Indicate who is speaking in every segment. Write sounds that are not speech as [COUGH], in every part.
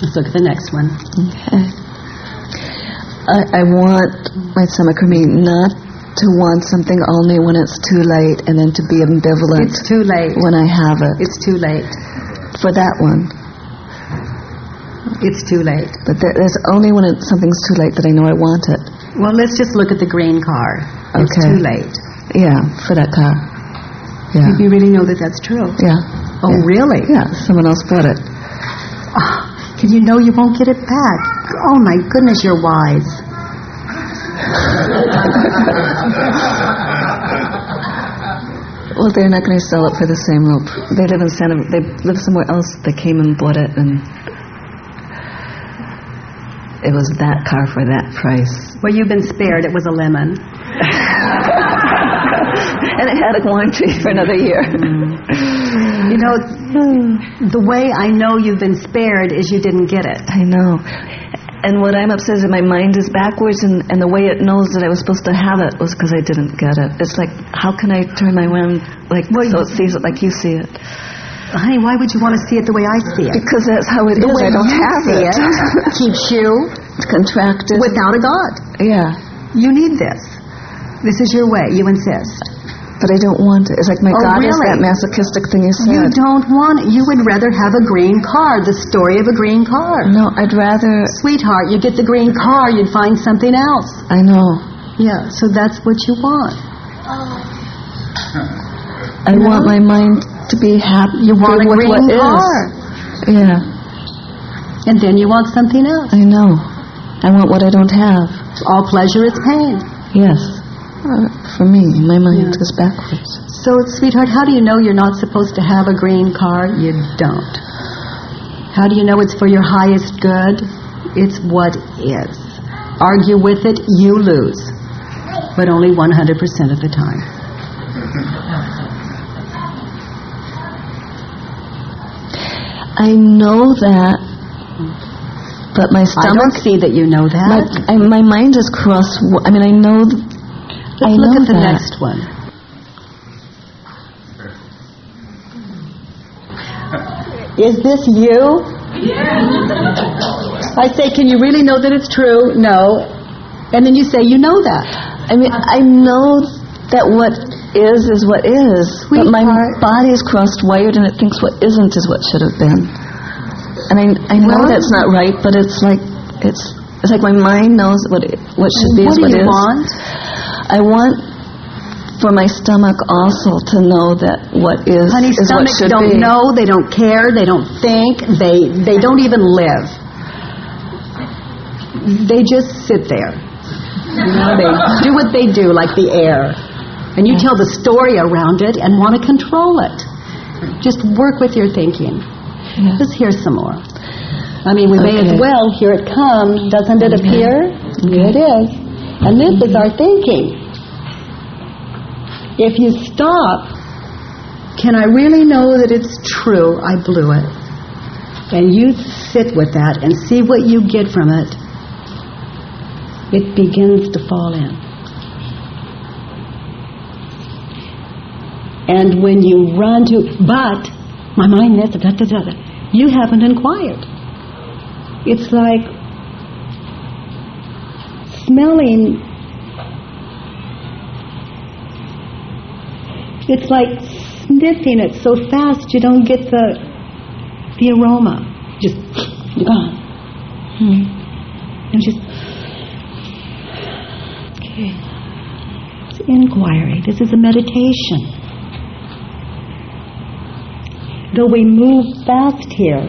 Speaker 1: Let's look at the next one.
Speaker 2: Okay. I, I want my stomach for me not to want something only when it's too late and then to be ambivalent
Speaker 1: It's too late.
Speaker 2: when I have it.
Speaker 1: It's too late.
Speaker 2: For that one.
Speaker 1: It's too late.
Speaker 2: But there, there's only when it, something's too late that I know I want it.
Speaker 1: Well, let's just look at the green car.
Speaker 2: Okay.
Speaker 1: It's too late.
Speaker 2: Yeah, for that car. Yeah.
Speaker 1: You really know that that's true?
Speaker 2: Yeah.
Speaker 1: Oh,
Speaker 2: Yeah.
Speaker 1: really?
Speaker 2: Yeah, someone else bought it.
Speaker 1: Because you know you won't get it back. Oh, my goodness, you're wise.
Speaker 2: Well, they're not going to sell it for the same low. pr- They live in Santa. They live somewhere else. They came and bought it, and it was that car for that price.
Speaker 1: Well, you've been spared. It was a lemon. [LAUGHS]
Speaker 2: and it had a warranty for another year. Mm.
Speaker 1: You know, the way I know you've been spared is you didn't get it.
Speaker 2: I know. And what I'm upset is that my mind is backwards, and, and the way it knows that I was supposed to have it was because I didn't get it. It's like, how can I turn my mind like so it sees it like you see it?
Speaker 1: Honey, why would you want to see it the way I see it?
Speaker 2: Because that's how it is.
Speaker 1: The way
Speaker 2: I don't
Speaker 1: you
Speaker 2: have
Speaker 1: see
Speaker 2: it.
Speaker 1: it [LAUGHS] keeps you
Speaker 2: contracted.
Speaker 1: without a God.
Speaker 2: yeah,
Speaker 1: You need this. This is your way. You insist.
Speaker 2: But I don't want it. It's like my
Speaker 1: Oh,
Speaker 2: God is that masochistic thing you said.
Speaker 1: You don't want it. You would rather have a green car, the story of a green car.
Speaker 2: No, I'd rather.
Speaker 1: Sweetheart, you get the green car, you'd find something else.
Speaker 2: I know.
Speaker 1: Yeah, so that's what you want.
Speaker 2: I want my mind to be happy.
Speaker 1: You want a
Speaker 2: with
Speaker 1: green
Speaker 2: what is.
Speaker 1: car.
Speaker 2: Yeah,
Speaker 1: And then you want something else.
Speaker 2: I know. I want what I don't have.
Speaker 1: All pleasure is pain.
Speaker 2: Yes. Uh, for me, my mind
Speaker 1: Yeah.
Speaker 2: goes backwards.
Speaker 1: So, sweetheart, how do you know you're not supposed to have a green car? You don't. How do you know it's for your highest good? It's what is. Argue with it, you lose. But only 100% of the time.
Speaker 2: I know that, but my stomach...
Speaker 1: I don't see that you know
Speaker 2: my,
Speaker 1: that.
Speaker 2: I, my mind is cross. I mean, I know. th- I
Speaker 1: Let's look at the
Speaker 2: that.
Speaker 1: next one. Is this you? I say, can you really know that it's true? No. And then you say, you know that.
Speaker 2: I mean, I know that what is is what is, but my
Speaker 1: Sweetheart.
Speaker 2: body is crossed wired, and it thinks what isn't is what should have been. And I, I know
Speaker 1: Well-
Speaker 2: that's not right, but it's like it's it's like my mind knows what it, what should be
Speaker 1: what
Speaker 2: is
Speaker 1: do
Speaker 2: what
Speaker 1: you want?
Speaker 2: I want for my stomach also to know that what is
Speaker 1: Honey,
Speaker 2: is what
Speaker 1: stomachs
Speaker 2: should
Speaker 1: don't
Speaker 2: be.
Speaker 1: know, they don't care, they don't think, they they don't even live. They just sit there. You know, they do what they do, like the air. And you tell the story around it and want to control it. Just work with your thinking.
Speaker 2: Yeah.
Speaker 1: Let's hear some more. I mean, we may as well. Here it comes. Doesn't it appear? Here it is. And this is our thinking. If you stop, can I really know that it's true? I blew it. And you sit with that and see what you get from it. It begins to fall in. And when you run to, but my mind this, you haven't inquired. It's like smelling. It's like sniffing it so fast you don't get the the aroma. Just gone. Hmm. And just okay. It's inquiry. This is a meditation. Though we move fast here,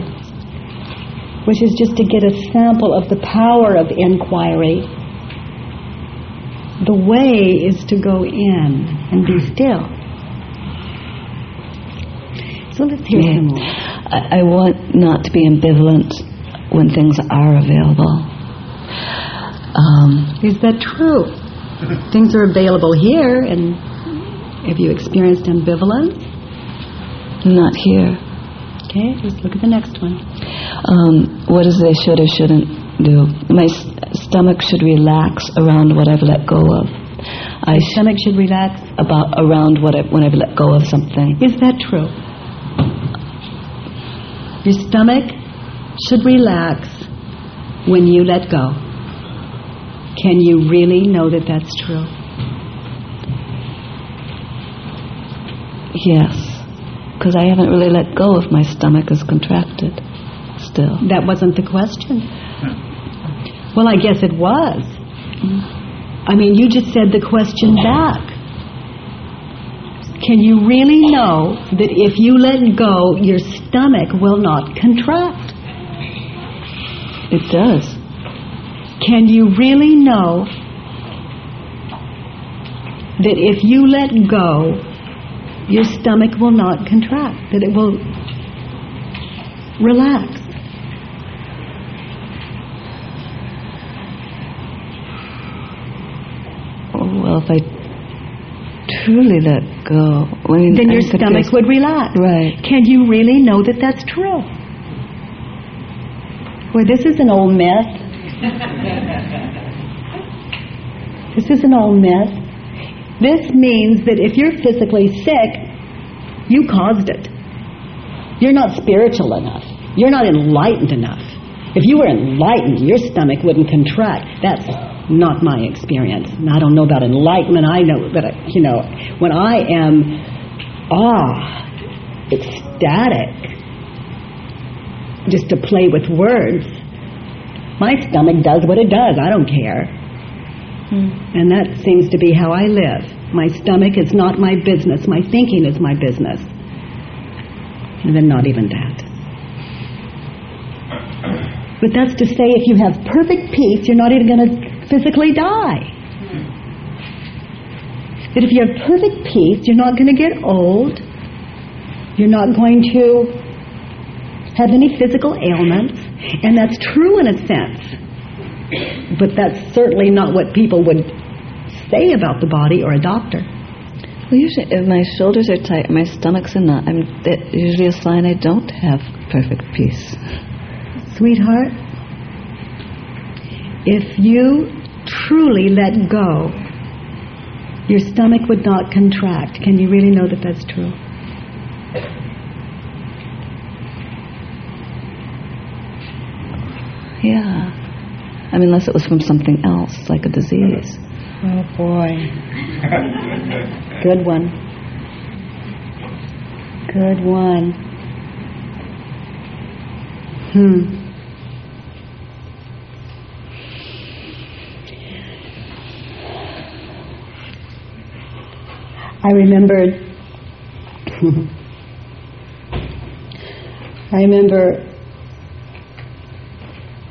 Speaker 1: which is just to get a sample of the power of inquiry, the way is to go in and be still. So let's hear
Speaker 2: Yeah.
Speaker 1: some more.
Speaker 2: I, I want not to be ambivalent when things are available. Um,
Speaker 1: Is that true? Things are available here, and have you experienced ambivalence?
Speaker 2: not here.
Speaker 1: Okay, let's look at the next one.
Speaker 2: Um, what is it I should or shouldn't do? My stomach should relax around what I've let go of. I
Speaker 1: Your stomach should relax.
Speaker 2: about around what I, when I've let go of something.
Speaker 1: Is that true? Your stomach should relax when you let go. Can you really know that that's true?
Speaker 2: Yes, because I haven't really let go if my stomach is contracted still.
Speaker 1: That wasn't the question. Well, I guess it was. I mean, you just said the question back. Can you really know that if you let go, your stomach will not contract?
Speaker 2: It does.
Speaker 1: Can you really know that if you let go, your stomach will not contract, that it will relax?
Speaker 2: Oh, well, if I truly let go, I mean,
Speaker 1: then your stomach
Speaker 2: there's-
Speaker 1: would relax.
Speaker 2: Right.
Speaker 1: Can you really know that that's true? Well, this is an old myth. [LAUGHS] this is an old myth. This means that if you're physically sick, you caused it. You're not spiritual enough. You're not enlightened enough. If you were enlightened, your stomach wouldn't contract. That's not my experience. And I don't know about enlightenment. I know that, you know, when I am, ah, ecstatic, just to play with words, my stomach does what it does. I don't care. And that seems to be how I live. My stomach is not my business. My thinking is my business. And then not even that. But that's to say if you have perfect peace, you're not even going to physically die. That if you have perfect peace, you're not going to get old. You're not going to have any physical ailments. And that's true in a sense. But that's certainly not what people would say about the body or a doctor.
Speaker 2: Well, usually if my shoulders are tight, my stomach's in knot, I'm usually a sign I don't have perfect peace.
Speaker 1: Sweetheart, if you truly let go, your stomach would not contract. Can you really know that that's true?
Speaker 2: Yeah. I mean, unless it was from something else, like a disease.
Speaker 1: Oh boy. Good one. Good one. Hmm. I remembered I remember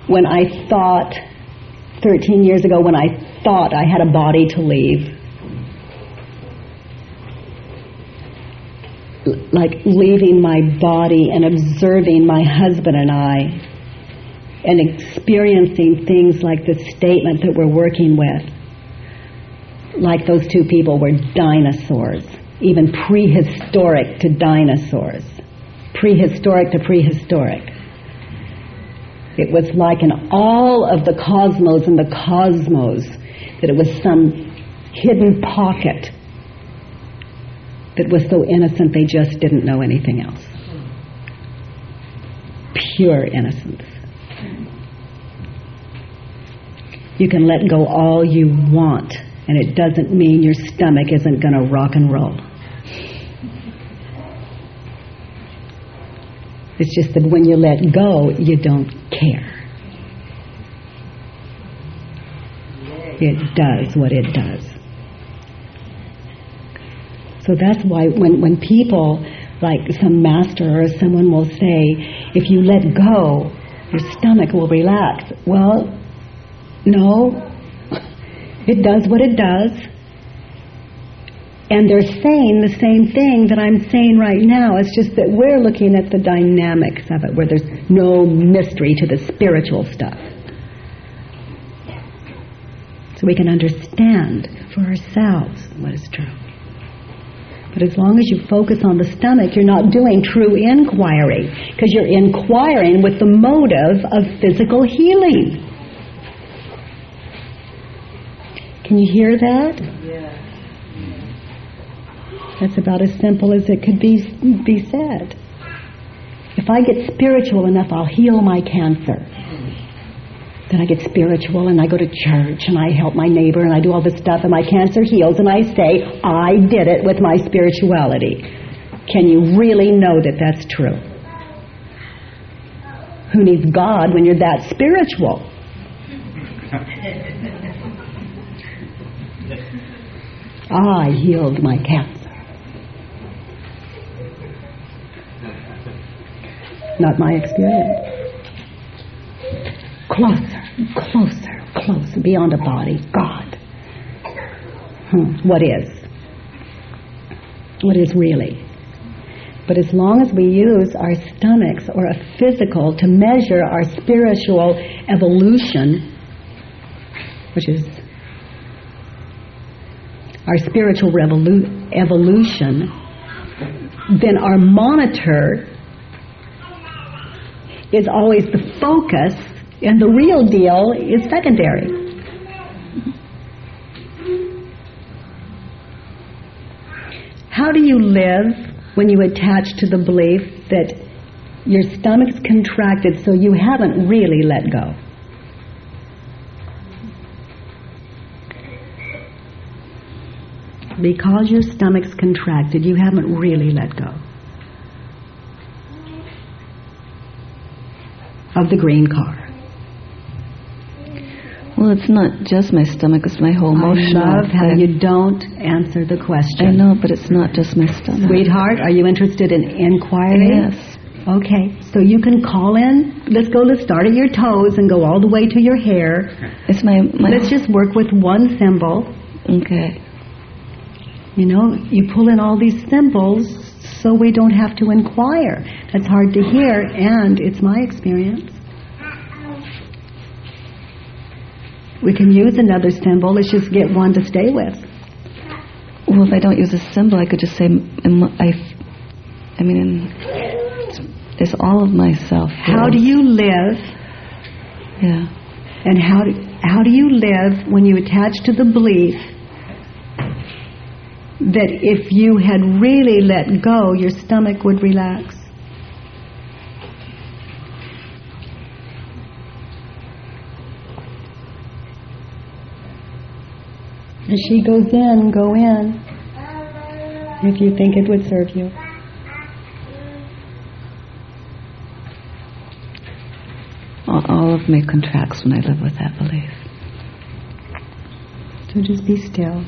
Speaker 1: when I thought 13 years ago when I thought I had a body to leave. Like leaving my body and observing my husband and I and experiencing things like the statement that we're working with. Like those two people were dinosaurs, even prehistoric to dinosaurs. Prehistoric to prehistoric. It was like in all of the cosmos and the cosmos that it was some hidden pocket that was so innocent they just didn't know anything else. Pure innocence. You can let go all you want, and it doesn't mean your stomach isn't going to rock and roll. It's just that when you let go, you don't care. It does what it does. So that's why when, when people, like some master or someone will say, if you let go, your stomach will relax. Well, no. It does what it does. And they're saying the same thing that I'm saying right now. It's just that we're looking at the dynamics of it, where there's no mystery to the spiritual stuff. So we can understand for ourselves what is true. But as long as you focus on the stomach, you're not doing true inquiry, because you're inquiring with the motive of physical healing. Can you hear that? That's about as simple as it could be be said. If I get spiritual enough, I'll heal my cancer. Then I get spiritual and I go to church and I help my neighbor and I do all this stuff and my cancer heals and I say, I did it with my spirituality. Can you really know that that's true? Who needs God when you're that spiritual? [LAUGHS] I healed my cancer. Not my experience. Closer, closer, closer, beyond a body, God. Hmm. What is? What is really? But as long as we use our stomachs or a physical to measure our spiritual evolution, which is our spiritual evolution, then our monitor is always the focus and the real deal is secondary. How do you live when you attach to the belief that your stomach's contracted so you haven't really let go? Because your stomach's contracted, you haven't really let go of the green car.
Speaker 2: Well, it's not just my stomach, it's my whole emotional.
Speaker 1: I love how you don't answer the question.
Speaker 2: I know, but it's not just my stomach.
Speaker 1: Sweetheart, are you interested in inquiry?
Speaker 2: Yes.
Speaker 1: Okay, so you can call in. Let's go, let's start at your toes and go all the way to your hair.
Speaker 2: It's my... my
Speaker 1: let's just work with one symbol.
Speaker 2: Okay.
Speaker 1: You know, you pull in all these symbols so we don't have to inquire. That's hard to hear, and it's my experience. We can use another symbol. Let's just get one to stay with.
Speaker 2: Well, if I don't use a symbol, I could just say, I, I mean, it's, it's all of myself.
Speaker 1: How do you live?
Speaker 2: Yeah.
Speaker 1: And how do, how do you live when you attach to the belief that if you had really let go, your stomach would relax? As she goes in, go in if you think it would serve you.
Speaker 2: All of me contracts when I live with that belief.
Speaker 1: So just be still.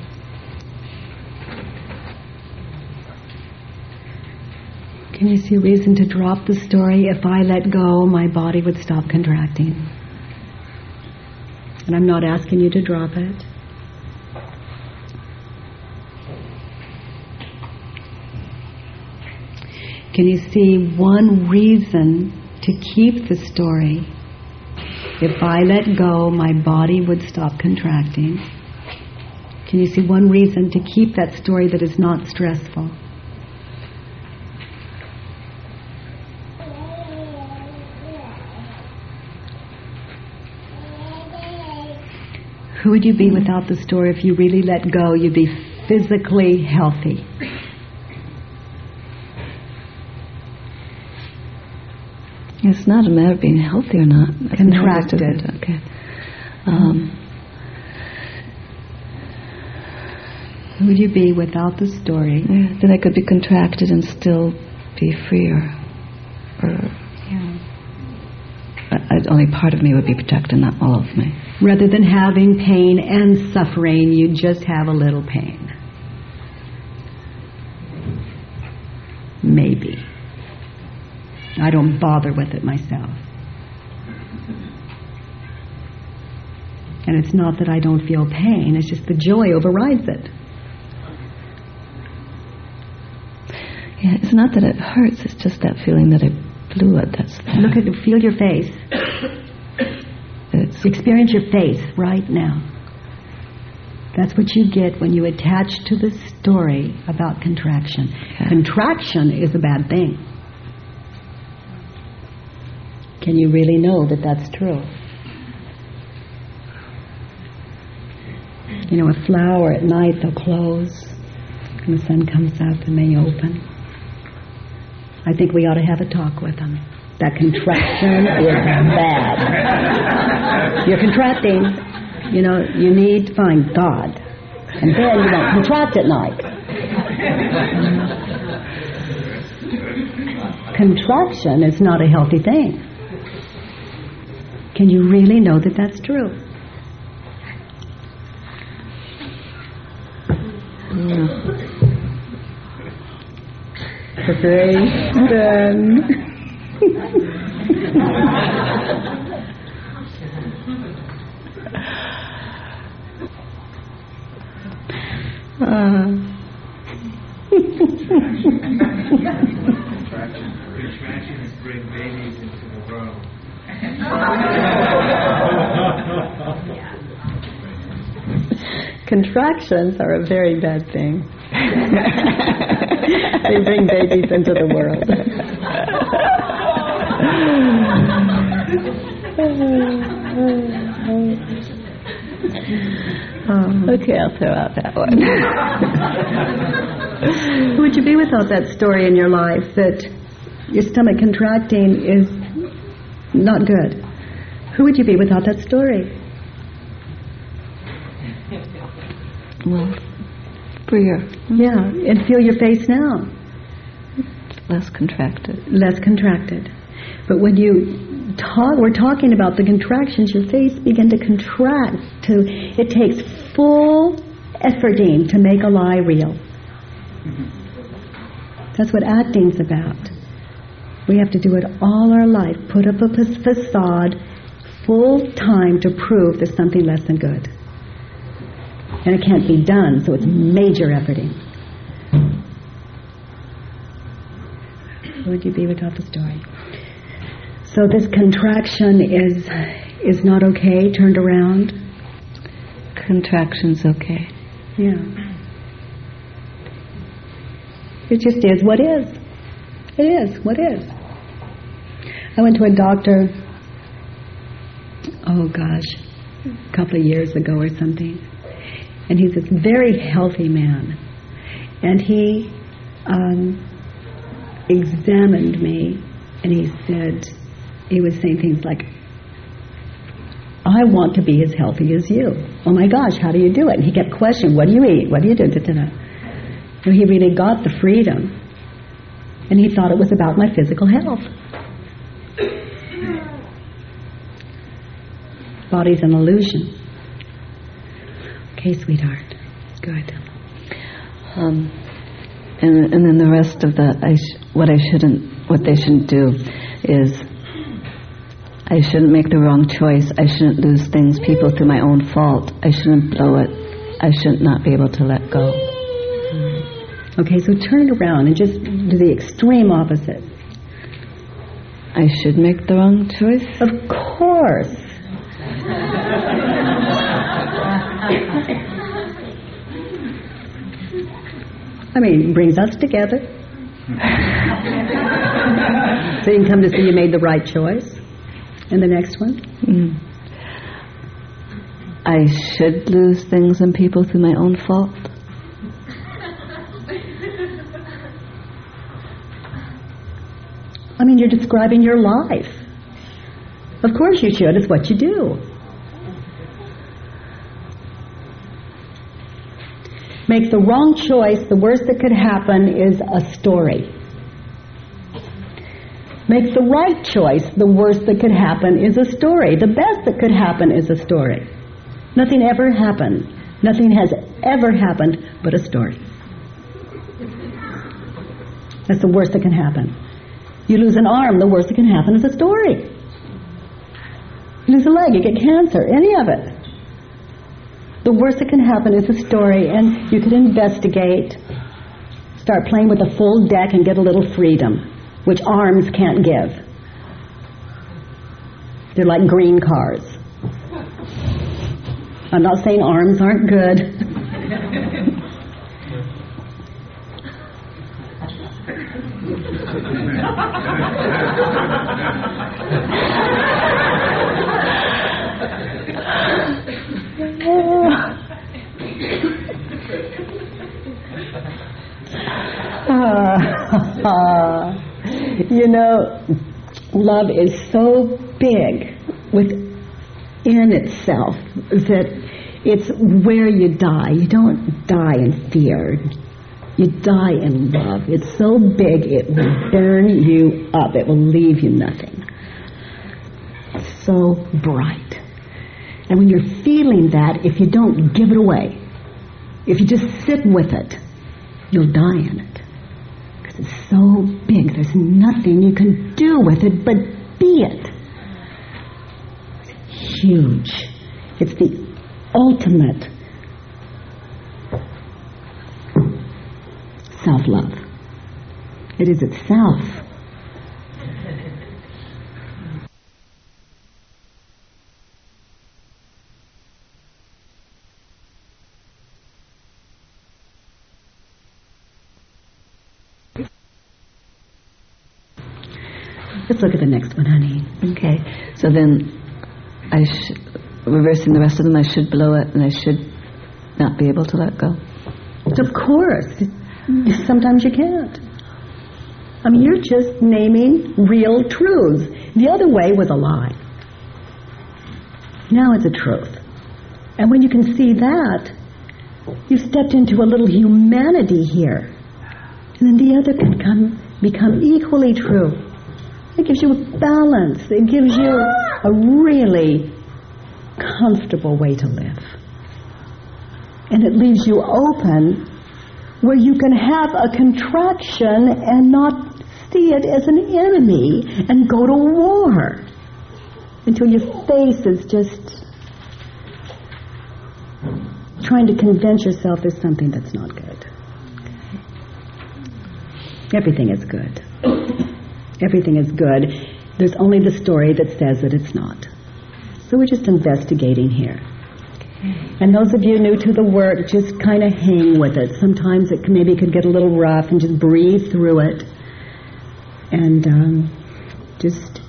Speaker 1: Can you see reason to drop the story? If I let go, my body would stop contracting. And I'm not asking you to drop it. Can you see one reason to keep the story? If I let go, my body would stop contracting. Can you see one reason to keep that story that is not stressful? Who would you be without the story if you really let go? You'd be physically healthy.
Speaker 2: It's not a matter of being healthy or not. It's
Speaker 1: Contracted.
Speaker 2: Okay. Um,
Speaker 1: Who would you be without the story?
Speaker 2: Yeah, then I could be contracted and still be freer. Or
Speaker 1: yeah.
Speaker 2: I, only part of me would be protected, not all of me.
Speaker 1: Rather than having pain and suffering, you just have a little pain. Maybe. I don't bother with it myself. And it's not that I don't feel pain, it's just the joy overrides it.
Speaker 2: Yeah, it's not that it hurts, it's just that feeling that I blew it. That's.
Speaker 1: Look at feel your face. Experience your face right now. That's what you get when you attach to the story about contraction.
Speaker 2: Yeah.
Speaker 1: Contraction is a bad thing. Can you really know that that's true? You know, a flower at night, they'll close, and the sun comes up and they open. I think we ought to have a talk with them. That contraction is bad. You're contracting. You know, you need to find God. And then you don't contract at night. Contraction is not a healthy thing. Can you really know that that's true? uh.
Speaker 3: Contractions bring
Speaker 1: Contractions are a very bad thing. [LAUGHS] they bring babies into the world.
Speaker 2: Um, okay, I'll throw out that one.
Speaker 1: Who [LAUGHS] would you be without that story in your life that your stomach contracting is not good? Who would you be without that story?
Speaker 2: Well, freer.
Speaker 1: Yeah, and feel your face now.
Speaker 2: Less contracted.
Speaker 1: Less contracted. But when you talk, we're talking about the contractions, your face begin to contract. To It takes full efforting to make a lie real. That's what acting's about. We have to do it all our life. Put up a facade full time to prove there's something less than good. And it can't be done, so it's major efforting. Would you be without the story? So this contraction is is not okay, turned around?
Speaker 2: Contraction's okay.
Speaker 1: Yeah. It just is what is. It is what is. I went to a doctor, oh gosh, a couple of years ago or something. And he's this very healthy man. And he um, examined me and he said, he was saying things like, I want to be as healthy as you. Oh my gosh, how do you do it? And he kept questioning, what do you eat? What do you do? Da, da. And he really got the freedom. And he thought it was about my physical health. Body's an illusion. Okay, sweetheart. Good.
Speaker 2: Um, and and then the rest of the I what I shouldn't what they shouldn't do is I shouldn't make the wrong choice. I shouldn't lose things, people through my own fault. I shouldn't blow it. I should not not be able to let go.
Speaker 1: Okay, so turn it around and just do the extreme opposite.
Speaker 2: I should make the wrong choice?
Speaker 1: Of course. I mean, it brings us together. so you can come to see you made the right choice. And the next one?
Speaker 2: Mm. I should lose things and people through my own fault.
Speaker 1: I mean, you're describing your life. Of course you should. It's what you do. Make the wrong choice, the worst that could happen is a story. Make the right choice, the worst that could happen is a story. The best that could happen is a story. Nothing ever happened. Nothing has ever happened but a story. That's the worst that can happen. You lose an arm, the worst that can happen is a story. You lose a leg, you get cancer, any of it. The worst that can happen is a story, and you can investigate, start playing with a full deck and get a little freedom, which arms can't give. They're like green cars. I'm not saying arms aren't good. uh, [LAUGHS] uh, [LAUGHS] [LAUGHS] [LAUGHS] you know, love is so big within itself that it's where you die. You don't die in fear. You die in love. It's so big it will burn you up. It will leave you nothing. So bright. And when you're feeling that, if you don't give it away, if you just sit with it, you'll die in it. Because it's so big, there's nothing you can do with it but be it. It's huge. It's the ultimate self love. It is itself. Let's look at the next one, honey.
Speaker 2: Okay, so then I sh- reversing the rest of them, I should blow it and I should not be able to let go.
Speaker 1: Of course. Sometimes you can't. I mean, you're just naming real truths. The other way was a lie. Now it's a truth. And when you can see that, you've stepped into a little humanity here. And then the other can come, become equally true. It gives you a balance. It gives you a really comfortable way to live. And it leaves you open where you can have a contraction and not see it as an enemy and go to war until your face is just trying to convince yourself there's something that's not good. Everything is good. Everything is good. There's only the story that says that it's not. So we're just investigating here. And those of you new to the work, just kind of hang with it. Sometimes it maybe could get a little rough and just breathe through it. And um, just,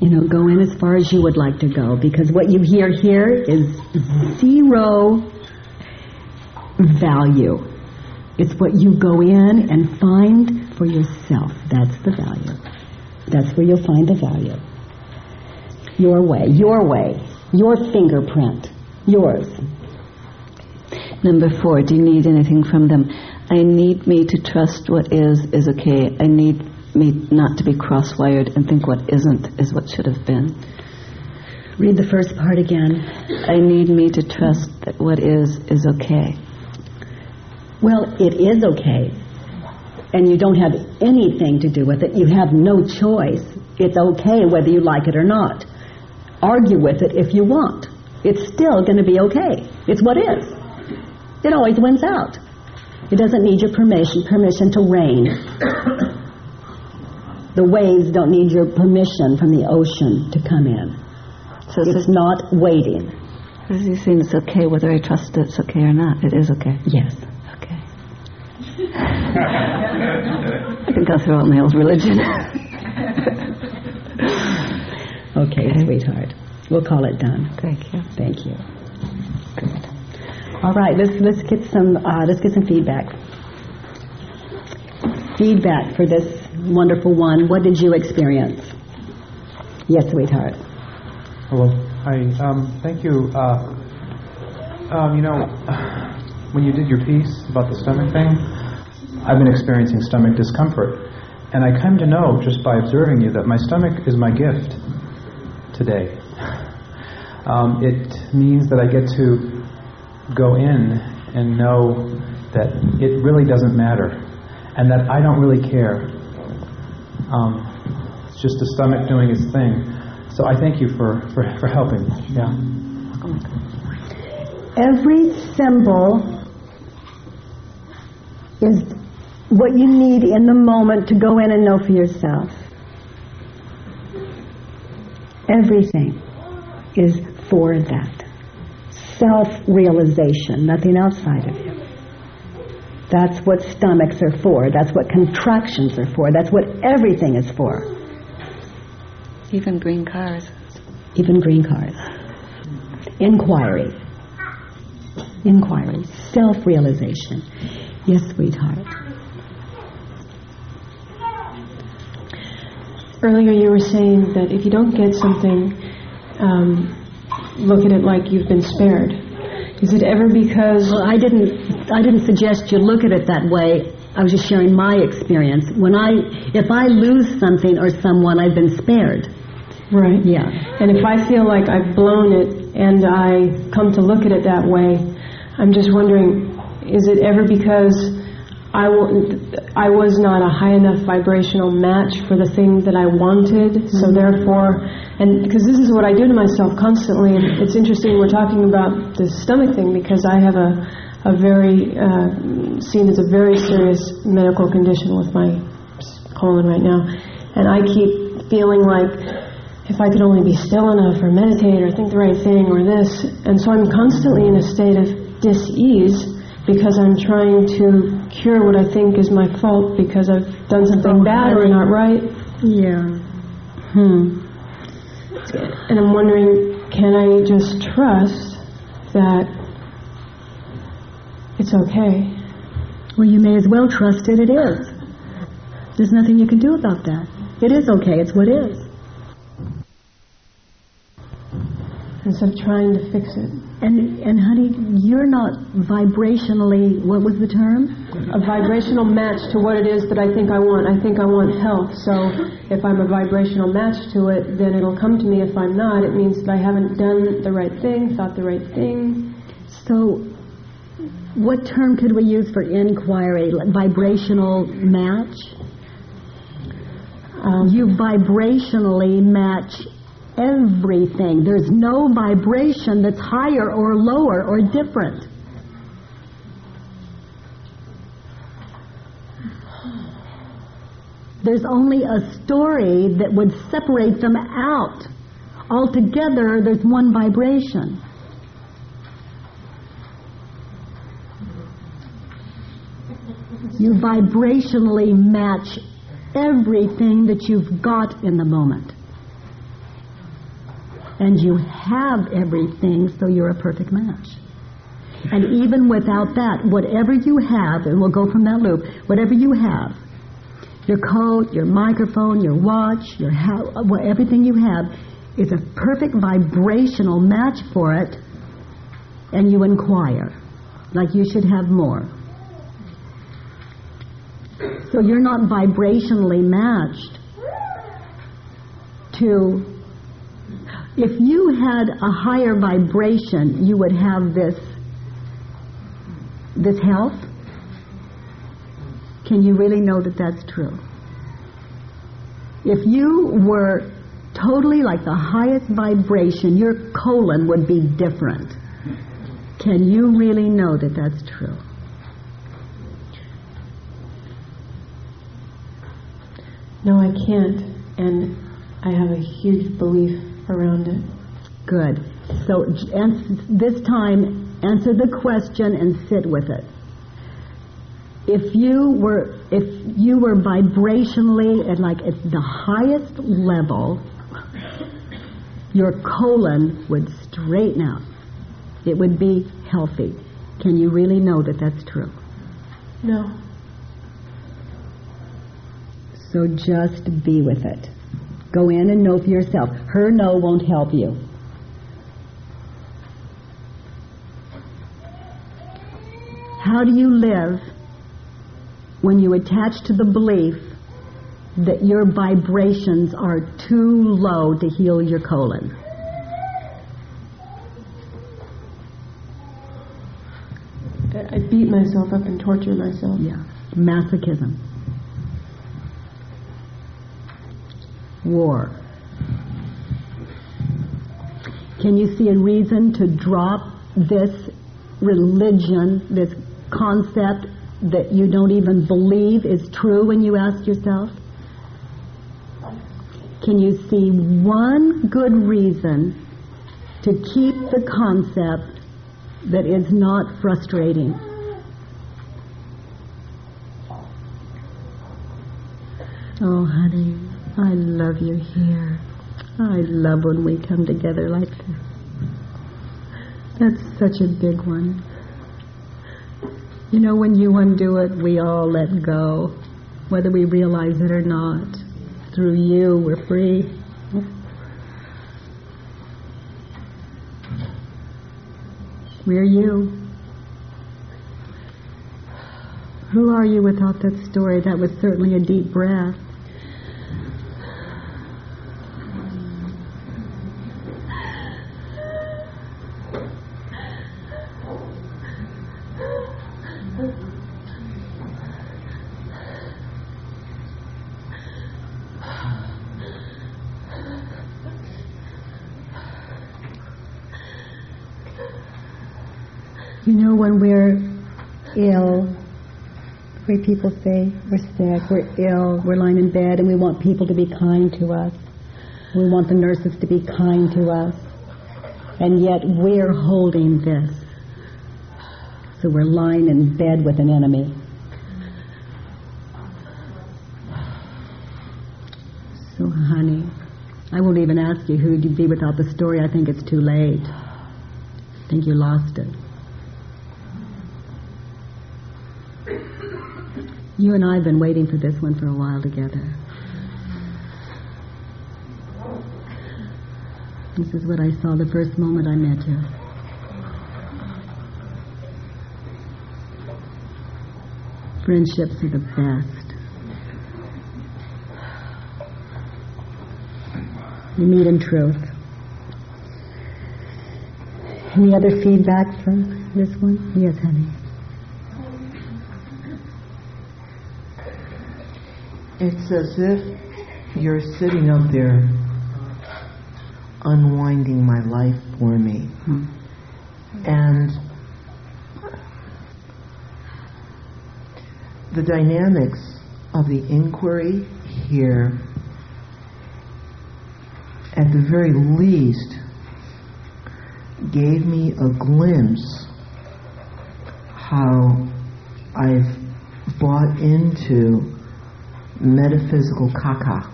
Speaker 1: you know, go in as far as you would like to go. Because what you hear here is zero value. It's what you go in and find for yourself. That's the value. That's where you'll find the value. Your way, your way, your fingerprint, yours.
Speaker 2: Number four, do you need anything from them? I need me to trust what is is okay. I need me not to be cross-wired and think what isn't is what should have been.
Speaker 1: Read the first part again.
Speaker 2: I need me to trust that what is is okay.
Speaker 1: Well, it is okay. And you don't have anything to do with it. You have no choice. It's okay whether you like it or not. Argue with it if you want. It's still going to be okay. It's what is. It always wins out. It doesn't need your permission, permission to rain. [COUGHS] the waves don't need your permission from the ocean to come in.
Speaker 2: So
Speaker 1: It's not waiting.
Speaker 2: Does he saying it's okay whether I trust it's okay or not? It is okay.
Speaker 1: Yes.
Speaker 2: Okay. [LAUGHS] I think I'll throw out my old religion.
Speaker 1: Okay, sweetheart. We'll call it done.
Speaker 2: Thank you.
Speaker 1: Thank you. Good. All right, let's let's get some uh, let's get some feedback. Feedback for this wonderful one. What did you experience? Yes, sweetheart.
Speaker 4: Hello. Hi. Um, thank you. Uh, um, you know, [SIGHS] when you did your piece about the stomach thing, I've been experiencing stomach discomfort. And I come to know just by observing you that my stomach is my gift today. Um, it means that I get to go in and know that it really doesn't matter and that I don't really care. Um, it's just the stomach doing its thing. So I thank you for, for, for helping. Yeah.
Speaker 1: Every symbol is what you need in the moment to go in and know for yourself. Everything is for that. Self-realization, nothing outside of you. That's what stomachs are for. That's what contractions are for. That's what everything is for.
Speaker 2: Even green cars.
Speaker 1: Even green cars. Inquiry. Inquiry. Self-realization. Yes, sweetheart.
Speaker 5: Earlier you were saying that if you don't get something, um, look at it like you've been spared. Is it ever because...
Speaker 1: Well, I didn't, I didn't suggest you look at it that way. I was just sharing my experience. When I, if I lose something or someone, I've been spared.
Speaker 5: Right.
Speaker 1: Yeah.
Speaker 5: And if I feel like I've blown it and I come to look at it that way, I'm just wondering, is it ever because I, I was not a high enough vibrational match for the things that I wanted, mm -hmm. so therefore, and because this is what I do to myself constantly, and it's interesting we're talking about the stomach thing because I have a, a very, uh, seen as a very serious medical condition with my colon right now, and I keep feeling like if I could only be still enough or meditate or think the right thing or this. And so I'm constantly in a state of dis-ease because I'm trying to cure what I think is my fault because I've done something bad or not right.
Speaker 1: Yeah.
Speaker 5: Hmm. And I'm wondering, can I just trust that it's okay?
Speaker 1: Well, you may as well trust it. It is. There's nothing you can do about that. It is okay. It's what is.
Speaker 5: instead of trying to fix it.
Speaker 1: And and honey, you're not vibrationally. What was the term?
Speaker 5: A vibrational match to what it is that I think I want. I think I want health. So if I'm a vibrational match to it, then it'll come to me. If I'm not, it means that I haven't done the right thing, thought the right thing.
Speaker 1: So. What term could we use for inquiry? Vibrational match? Um, you vibrationally match everything. There's no vibration that's higher or lower or different. There's only a story that would separate them out. Altogether, there's one vibration. You vibrationally match everything that you've got in the moment and you have everything, so you're a perfect match. And even without that, whatever you have, and we'll go from that loop, whatever you have, your coat, your microphone, your watch, your ha- everything you have is a perfect vibrational match for it, and you inquire, like you should have more. So you're not vibrationally matched to if you had a higher vibration, you would have this this health. Can you really know that that's true? If you were totally like the highest vibration, your colon would be different. Can you really know that that's true?
Speaker 5: No, I can't. And I have a huge belief around it.
Speaker 1: Good. So this time, answer the question and sit with it. If you were, if you were vibrationally at like at the highest level, your colon would straighten out. It would be healthy. Can you really know that that's true?
Speaker 5: No.
Speaker 1: So just be with it. Go in and know for yourself. Her no won't help you. How do you live when you attach to the belief that your vibrations are too low to heal your colon?
Speaker 5: I beat myself up and torture myself.
Speaker 1: Yeah. Masochism. War. Can you see a reason to drop this religion, this concept that you don't even believe is true when you ask yourself? Can you see one good reason to keep the concept that is not frustrating? Oh, honey. I love you here. I love when we come together like this. That's such a big one. You know, when you undo it, we all let go, whether we realize it or not. through you we're free. We're you. Who are you without that story? That was certainly a deep breath. You know, when we're ill, people say we're sick, we're ill, we're lying in bed, and we want people to be kind to us. We want the nurses to be kind to us. And yet we're holding this. So we're lying in bed with an enemy. So, honey, I won't even ask you who'd be without the story. I think it's too late. I think you lost it. You and I have been waiting for this one for a while together. This is what I saw the first moment I met you. Friendships are the best. You meet in truth. Any other feedback from this one? Yes, honey.
Speaker 6: It's as if you're sitting up there unwinding my life for me.
Speaker 1: Hmm.
Speaker 6: And the dynamics of the inquiry here, at the very least, gave me a glimpse how I've bought into metaphysical caca.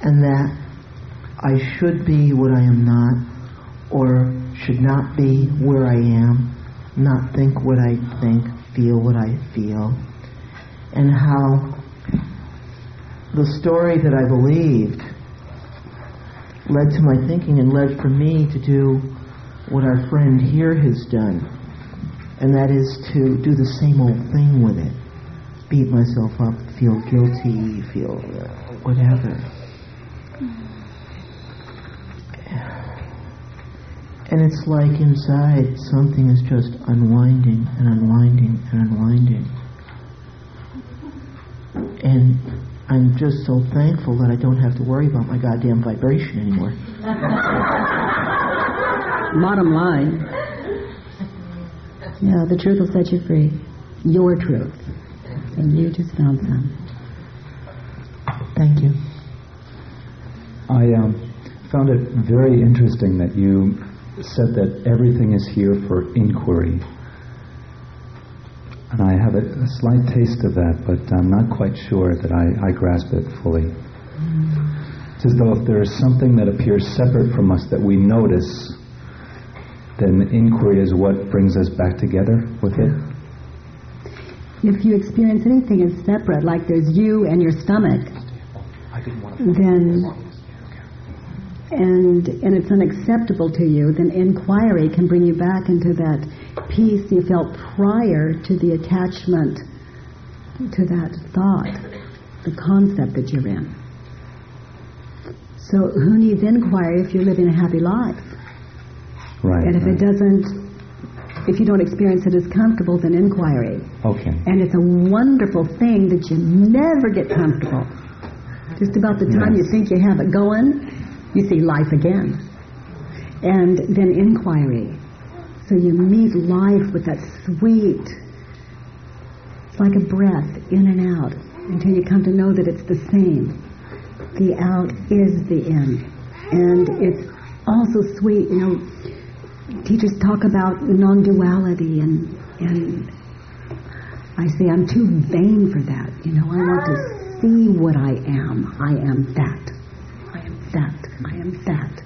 Speaker 6: And that I should be what I am not, or should not be where I am, not think what I think, feel what I feel, and how the story that I believed led to my thinking and led for me to do what our friend here has done, and that is to do the same old thing with it beat myself up, feel guilty, feel uh, whatever. [SIGHS] And it's like inside something is just unwinding and unwinding and unwinding. And I'm just so thankful that I don't have to worry about my goddamn vibration anymore. [LAUGHS]
Speaker 1: Bottom line. Yeah, the truth will set you free. Your truth. And you just found some.
Speaker 6: Thank you.
Speaker 7: I um, found it very interesting that you said that everything is here for inquiry. And I have a, a slight taste of that, but I'm not quite sure that I, I grasp it fully. It's as though if there is something that appears separate from us that we notice, then inquiry is what brings us back together with it.
Speaker 1: If you experience anything as separate, like there's you and your stomach, then and and it's unacceptable to you, then inquiry can bring you back into that peace you felt prior to the attachment to that thought, the concept that you're in. So who needs inquiry if you're living a happy life?
Speaker 7: Right.
Speaker 1: And if
Speaker 7: right.
Speaker 1: it doesn't, if you don't experience it as comfortable, then inquiry.
Speaker 7: Okay.
Speaker 1: And it's a wonderful thing that you never get comfortable. Just about the time
Speaker 7: Yes.
Speaker 1: you think you have it going, you see life again. And then inquiry. So you meet life with that sweet, it's like a breath in and out until you come to know that it's the same. The out is the in. And it's also sweet, you know, teachers talk about non-duality and, and I say I'm too vain for that. You know, I want to see what I am. I am that. I am that. I am that.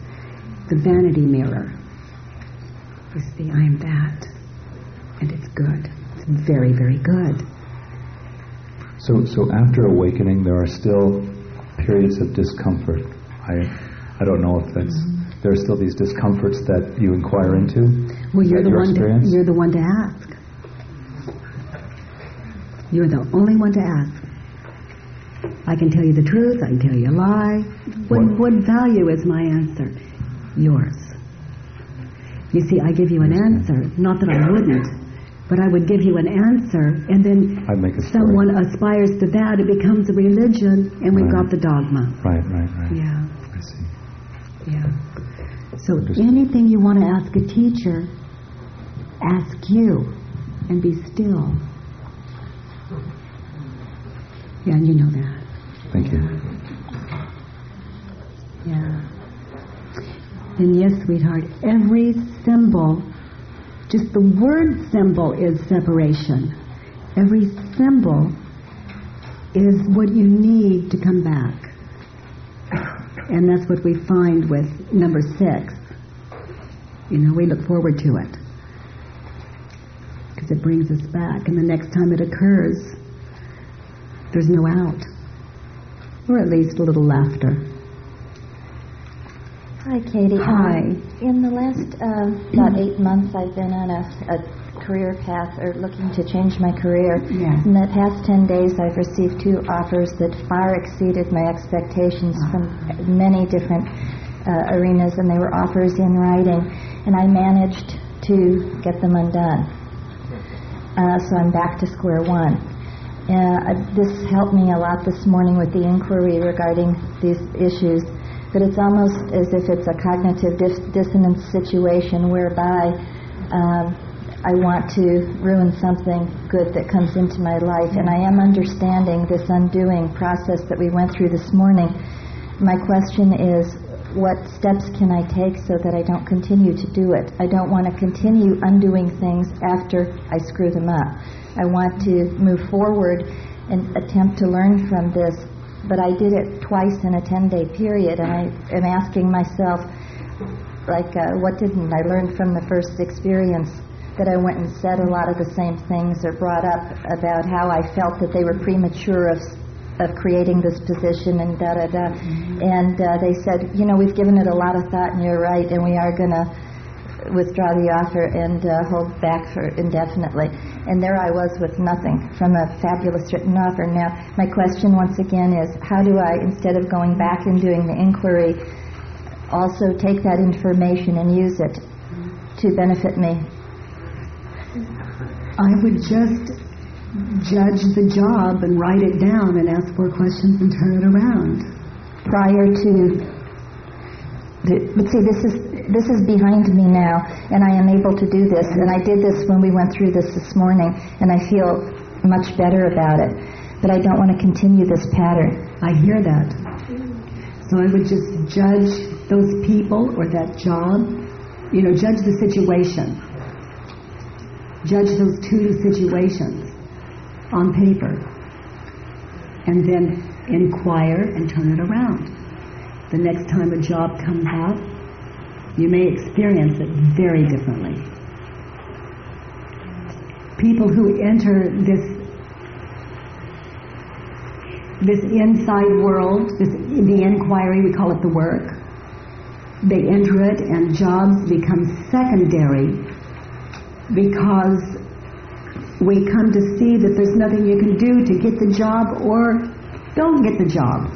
Speaker 1: The vanity mirror. You see, I am that. And it's good. It's very, very good.
Speaker 7: So, so after awakening, there are still periods of discomfort. I, I don't know if that's mm-hmm. There are still these discomforts that you inquire into.
Speaker 1: Well, you're the one. To, you're the one to ask. You're the only one to ask. I can tell you the truth. I can tell you a lie. What,
Speaker 7: What-
Speaker 1: what value is my answer? Yours. You see, I give you an answer. Not that I wouldn't, but I would give you an answer, and then
Speaker 7: make a story.
Speaker 1: someone aspires to that. It becomes a religion, and we've
Speaker 7: Right.
Speaker 1: got the dogma.
Speaker 7: Right, right, right.
Speaker 1: Yeah.
Speaker 7: I see.
Speaker 1: Yeah. So anything you want to ask a teacher, ask you and be still. Yeah, and you know that.
Speaker 7: Thank you.
Speaker 1: Yeah. And yes, sweetheart, every symbol, just the word symbol is separation. Every symbol is what you need to come back. And that's what we find with number six. You know, we look forward to it. Because it brings us back. And the next time it occurs, there's no out. Or at least a little laughter.
Speaker 8: Hi, Katie.
Speaker 1: Hi.
Speaker 8: Um, in the last uh, about eight months, I've been on a, a career path or looking to change my career.
Speaker 1: Yes.
Speaker 8: In the past 10 days, I've received two offers that far exceeded my expectations from many different uh, arenas, and they were offers in writing, and I managed to get them undone. Uh, so I'm back to square one. Uh, this helped me a lot this morning with the inquiry regarding these issues, but it's almost as if it's a cognitive dis- dissonance situation whereby um, I want to ruin something good that comes into my life, and I am understanding this undoing process that we went through this morning. My question is, what steps can I take so that I don't continue to do it? I don't want to continue undoing things after I screw them up. I want to move forward and attempt to learn from this, but I did it twice in a 10 day period, and I am asking myself, like, uh, what didn't I learn from the first experience? That I went and said a lot of the same things or brought up about how I felt that they were premature of of creating this position and da da da. And uh, they said, you know, we've given it a lot of thought, and you're right, and we are going to withdraw the offer and uh, hold back for indefinitely. And there I was with nothing from a fabulous written offer. Now, my question once again is, how do I, instead of going back and doing the inquiry, also take that information and use it to benefit me?
Speaker 1: I would just judge the job and write it down and ask more questions and turn it around.
Speaker 8: prior to the, but see this is this is behind me now and I am able to do this and I did this when we went through this this morning and I feel much better about it but I don't want to continue this pattern
Speaker 1: I hear that. So I would just judge those people or that job, you know, judge the situation. Judge those two situations on paper. And then inquire and turn it around. The next time a job comes up, you may experience it very differently. People who enter this this inside world, this the inquiry, we call it the work. They enter it, and jobs become secondary because we come to see that there's nothing you can do to get the job or don't get the job.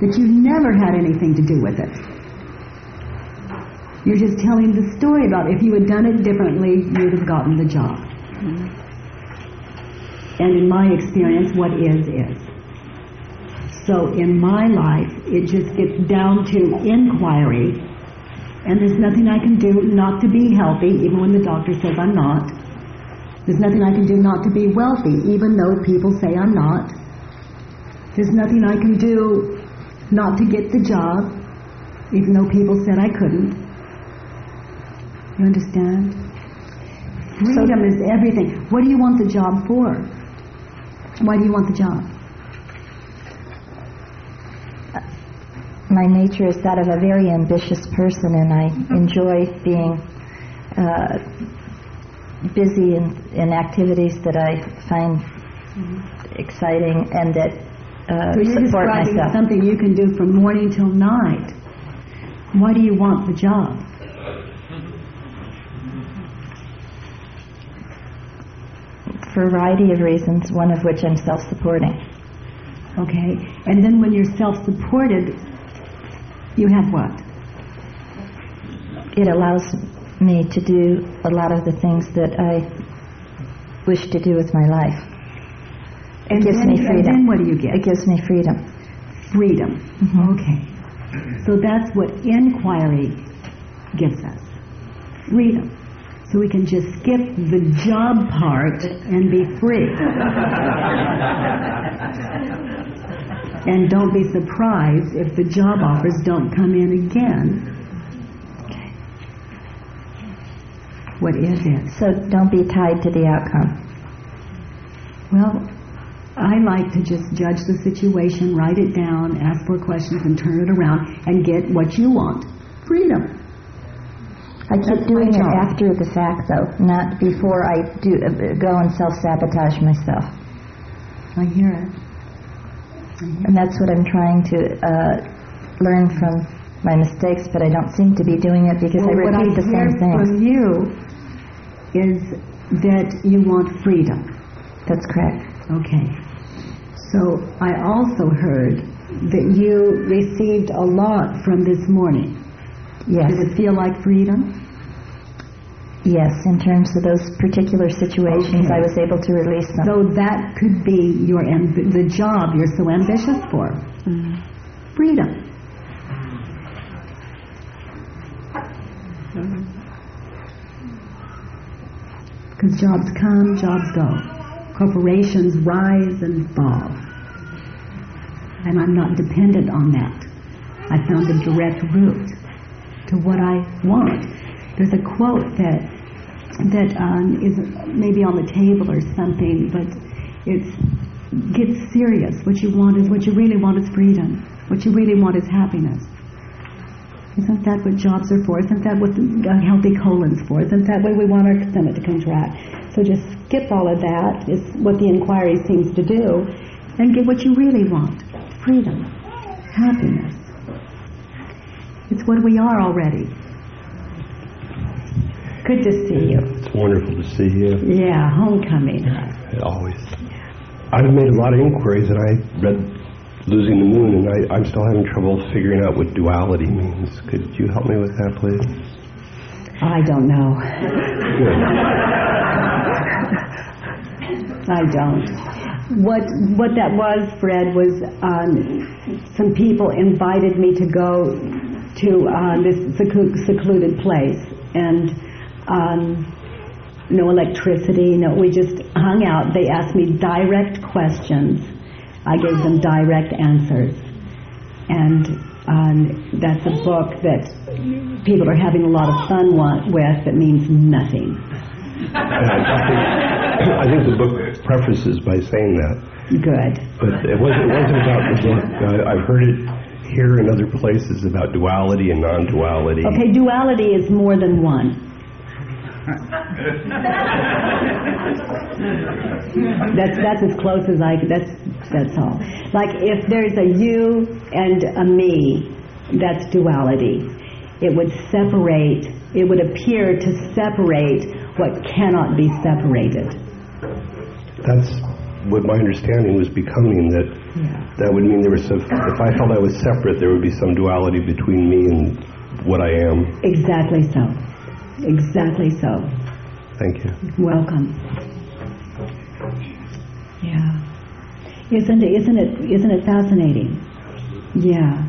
Speaker 1: That you never had anything to do with it. You're just telling the story about if you had done it differently, you'd have gotten the job. Mm-hmm. And in my experience, what is, is. So in my life, it just gets down to inquiry, and there's nothing I can do not to be healthy, even when the doctor says I'm not. There's nothing I can do not to be wealthy, even though people say I'm not. There's nothing I can do not to get the job, even though people said I couldn't. You understand? Freedom is everything. What do you want the job for? Why do you want the job?
Speaker 8: My nature is that of a very ambitious person and I enjoy being uh, busy in, in activities that I find exciting and that uh,
Speaker 1: So you're
Speaker 8: support
Speaker 1: describing
Speaker 8: myself.
Speaker 1: something you can do from morning till night. Why do you want the job?
Speaker 8: For a variety of reasons, one of which I'm self-supporting.
Speaker 1: Okay, and then when you're self-supported, you have what?
Speaker 8: It allows me to do a lot of the things that I wish to do with my life. It
Speaker 1: And
Speaker 8: gives
Speaker 1: then,
Speaker 8: me
Speaker 1: and
Speaker 8: freedom.
Speaker 1: then what do you get?
Speaker 8: It gives me freedom.
Speaker 1: Freedom.
Speaker 8: Mhm.
Speaker 1: Okay. So that's what inquiry gives us. Freedom. So we can just skip the job part and be free. [LAUGHS] and don't be surprised if the job offers don't come in again. What is it?
Speaker 8: So don't be tied to the outcome.
Speaker 1: Well, I like to just judge the situation, write it down, ask for questions, and turn it around and get what you want. Freedom.
Speaker 8: I keep
Speaker 1: That's
Speaker 8: doing it after the fact, though, not before I do uh, go and self-sabotage myself.
Speaker 1: I hear it.
Speaker 8: And that's what I'm trying to uh, learn from my mistakes, but I don't seem to be doing it because I
Speaker 1: Well, what I
Speaker 8: repeat the
Speaker 1: hear
Speaker 8: same things.
Speaker 1: from you is that you want freedom.
Speaker 8: That's correct.
Speaker 1: Okay. So I also heard that you received a lot from this morning.
Speaker 8: Yes.
Speaker 1: Did it feel like freedom?
Speaker 8: Yes, in terms of those particular situations,
Speaker 1: Okay.
Speaker 8: I was able to release them.
Speaker 1: So that could be your amb- the job you're so ambitious for. Mm-hmm. Freedom. Mm-hmm. Because jobs come, jobs go. Corporations rise and fall. And I'm not dependent on that. I found a direct route to what I want. There's a quote that that um, is maybe on the table or something, but it's get serious. What you want is what you really want is freedom. What you really want is happiness. Isn't that what jobs are for? Isn't that what a healthy colon's for? Isn't that why we want our stomach to contract? So just skip all of that. It's what the inquiry seems to do, and get what you really want: freedom, happiness. It's what we are already. Good to see you.
Speaker 9: It's wonderful to see you.
Speaker 1: Yeah, homecoming.
Speaker 9: Always. I've made a lot of inquiries, and I read Losing the Moon, and I, I'm still having trouble figuring out what duality means. Could you help me with that, please?
Speaker 1: I don't know. I don't. What what that was, Fred, was um, some people invited me to go to uh, this secluded place, and um, no electricity. No, we just hung out. They asked me direct questions. I gave them direct answers, and um, that's a book that people are having a lot of fun with that means nothing.
Speaker 9: I, think, I think the book prefaces by saying that.
Speaker 1: Good.
Speaker 9: But it wasn't, it wasn't about the book. I, I've heard it here in other places about duality and non-duality.
Speaker 1: Okay, duality is more than one. [LAUGHS] That's that's as close as I. That's that's all. Like if there's a you and a me, that's duality. It would separate. It would appear to separate what cannot be separated.
Speaker 9: That's what my understanding was becoming, that that would mean there was some, if I felt I was separate, there would be some duality between me and what I am.
Speaker 1: Exactly so. Exactly so.
Speaker 9: Thank you.
Speaker 1: Welcome. Yeah. Isn't it, isn't it, isn't it fascinating? Yeah.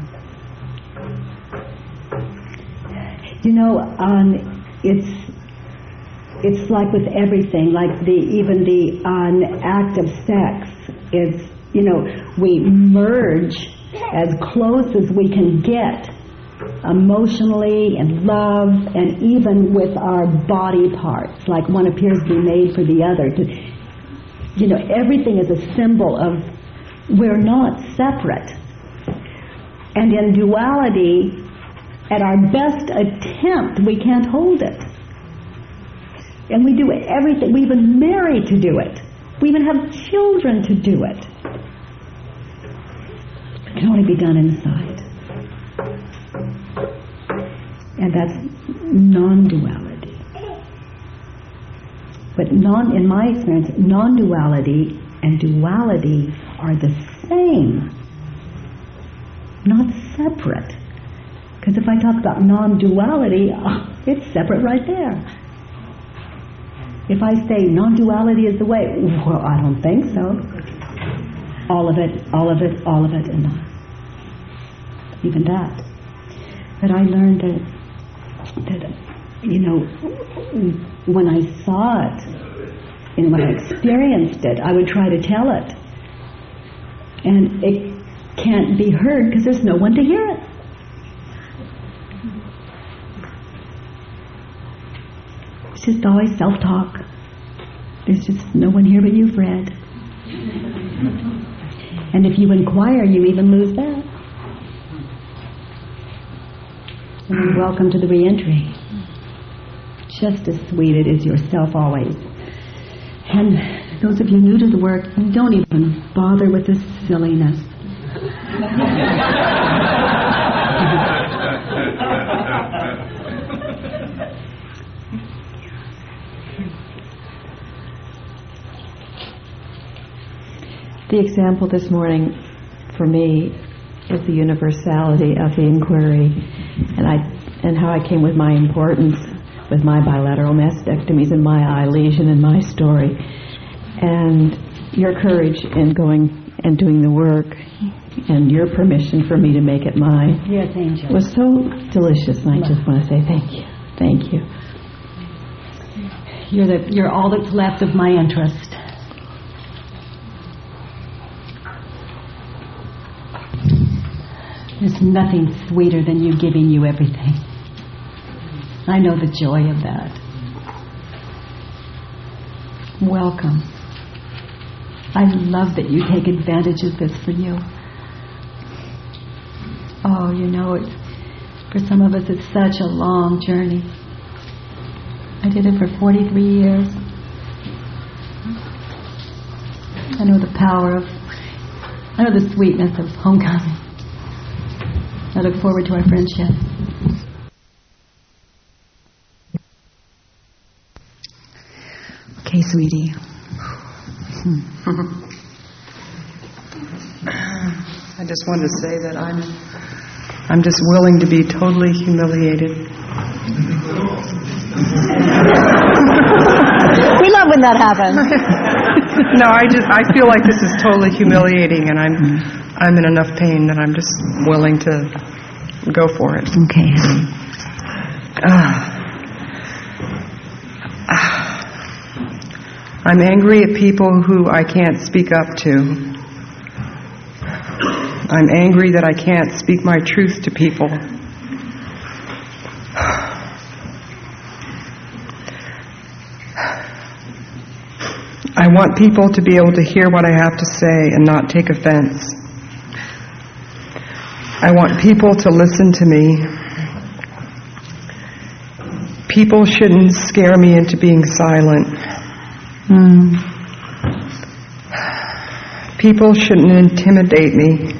Speaker 1: You know, um, it's, it's like with everything, like the, even the um, act of sex, it's, you know, we merge as close as we can get emotionally and love and even with our body parts like one appears to be made for the other to you know everything is a symbol of we're not separate and in duality at our best attempt we can't hold it and we do everything we even marry to do it We even have children to do it. It can only be done inside. And that's non-duality. But non, in my experience, non-duality and duality are the same, not separate. Because if I talk about non-duality, [LAUGHS] it's separate right there. If I say non-duality is the way, well, I don't think so. All of it, all of it, all of it, and not even that. But I learned that, that you know, when I saw it, and when I experienced it, I would try to tell it. And it can't be heard because there's no one to hear it. It's just always self-talk. There's just no one here but you, Fred. And if you inquire, you even lose that. And welcome to the reentry. Just as sweet it is yourself always. And those of you new to the work, don't even bother with this silliness. [LAUGHS]
Speaker 10: The example this morning for me is the universality of the inquiry and I and how I came with my importance with my bilateral mastectomies and my eye lesion and my story and your courage in going and doing the work and your permission for me to make it mine
Speaker 1: yes, Angel.
Speaker 10: was so delicious and I just want to say thank you. Thank you.
Speaker 1: You're the you're all that's left of my interest. There's nothing sweeter than you giving you everything. I know the joy of that. Welcome. I love that you take advantage of this for you. Oh, you know, it's, for some of us it's such a long journey. I did it for 43 years. I know the power of, I know the sweetness of homecoming. I look forward to our friendship. Okay, sweetie.
Speaker 11: I just want to say that I'm I'm just willing to be totally humiliated.
Speaker 1: we love when that happens. [LAUGHS]
Speaker 11: no, I just I feel like this is totally humiliating and I'm I'm in enough pain that I'm just willing to go for it.
Speaker 1: Okay, honey.
Speaker 11: Ah. I'm angry at people who I can't speak up to. I'm angry that I can't speak my truth to people. [SIGHS] I want people to be able to hear what I have to say and not take offense. I want people to listen to me. People shouldn't scare me into being silent.
Speaker 1: Mm.
Speaker 11: People shouldn't intimidate me.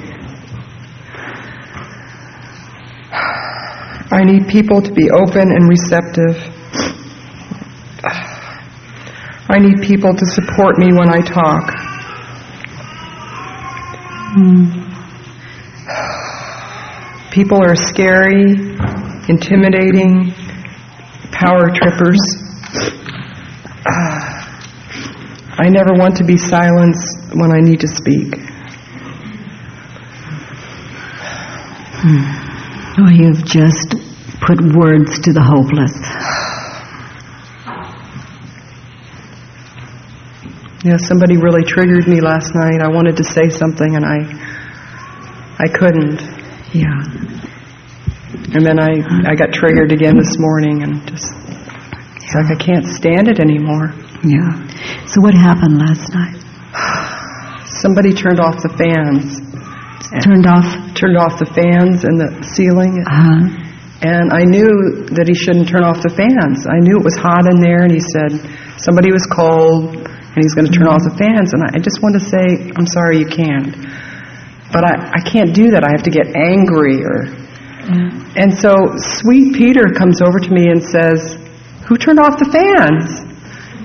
Speaker 11: I need people to be open and receptive. I need people to support me when I talk.
Speaker 1: Mm.
Speaker 11: People are scary, intimidating, power trippers. Ah, I never want to be silenced when I need to speak. Hmm.
Speaker 1: Oh, you've just put words to the hopeless.
Speaker 11: Yeah, somebody really triggered me last night. I wanted to say something and I I couldn't.
Speaker 1: Yeah.
Speaker 11: And then I I got triggered again this morning and just it's like I can't stand it anymore.
Speaker 1: Yeah. So what happened last night? [SIGHS]
Speaker 11: Somebody turned off the fans.
Speaker 1: Turned off?
Speaker 11: Turned off the fans and the ceiling.
Speaker 1: Uh-huh.
Speaker 11: And I knew that he shouldn't turn off the fans. I knew it was hot in there and he said somebody was cold and he's going to turn off the fans. And I, I just want to say, I'm sorry, you can't. But I, I can't do that. I have to get angry or. And so sweet Peter comes over to me and says, Who turned off the fans?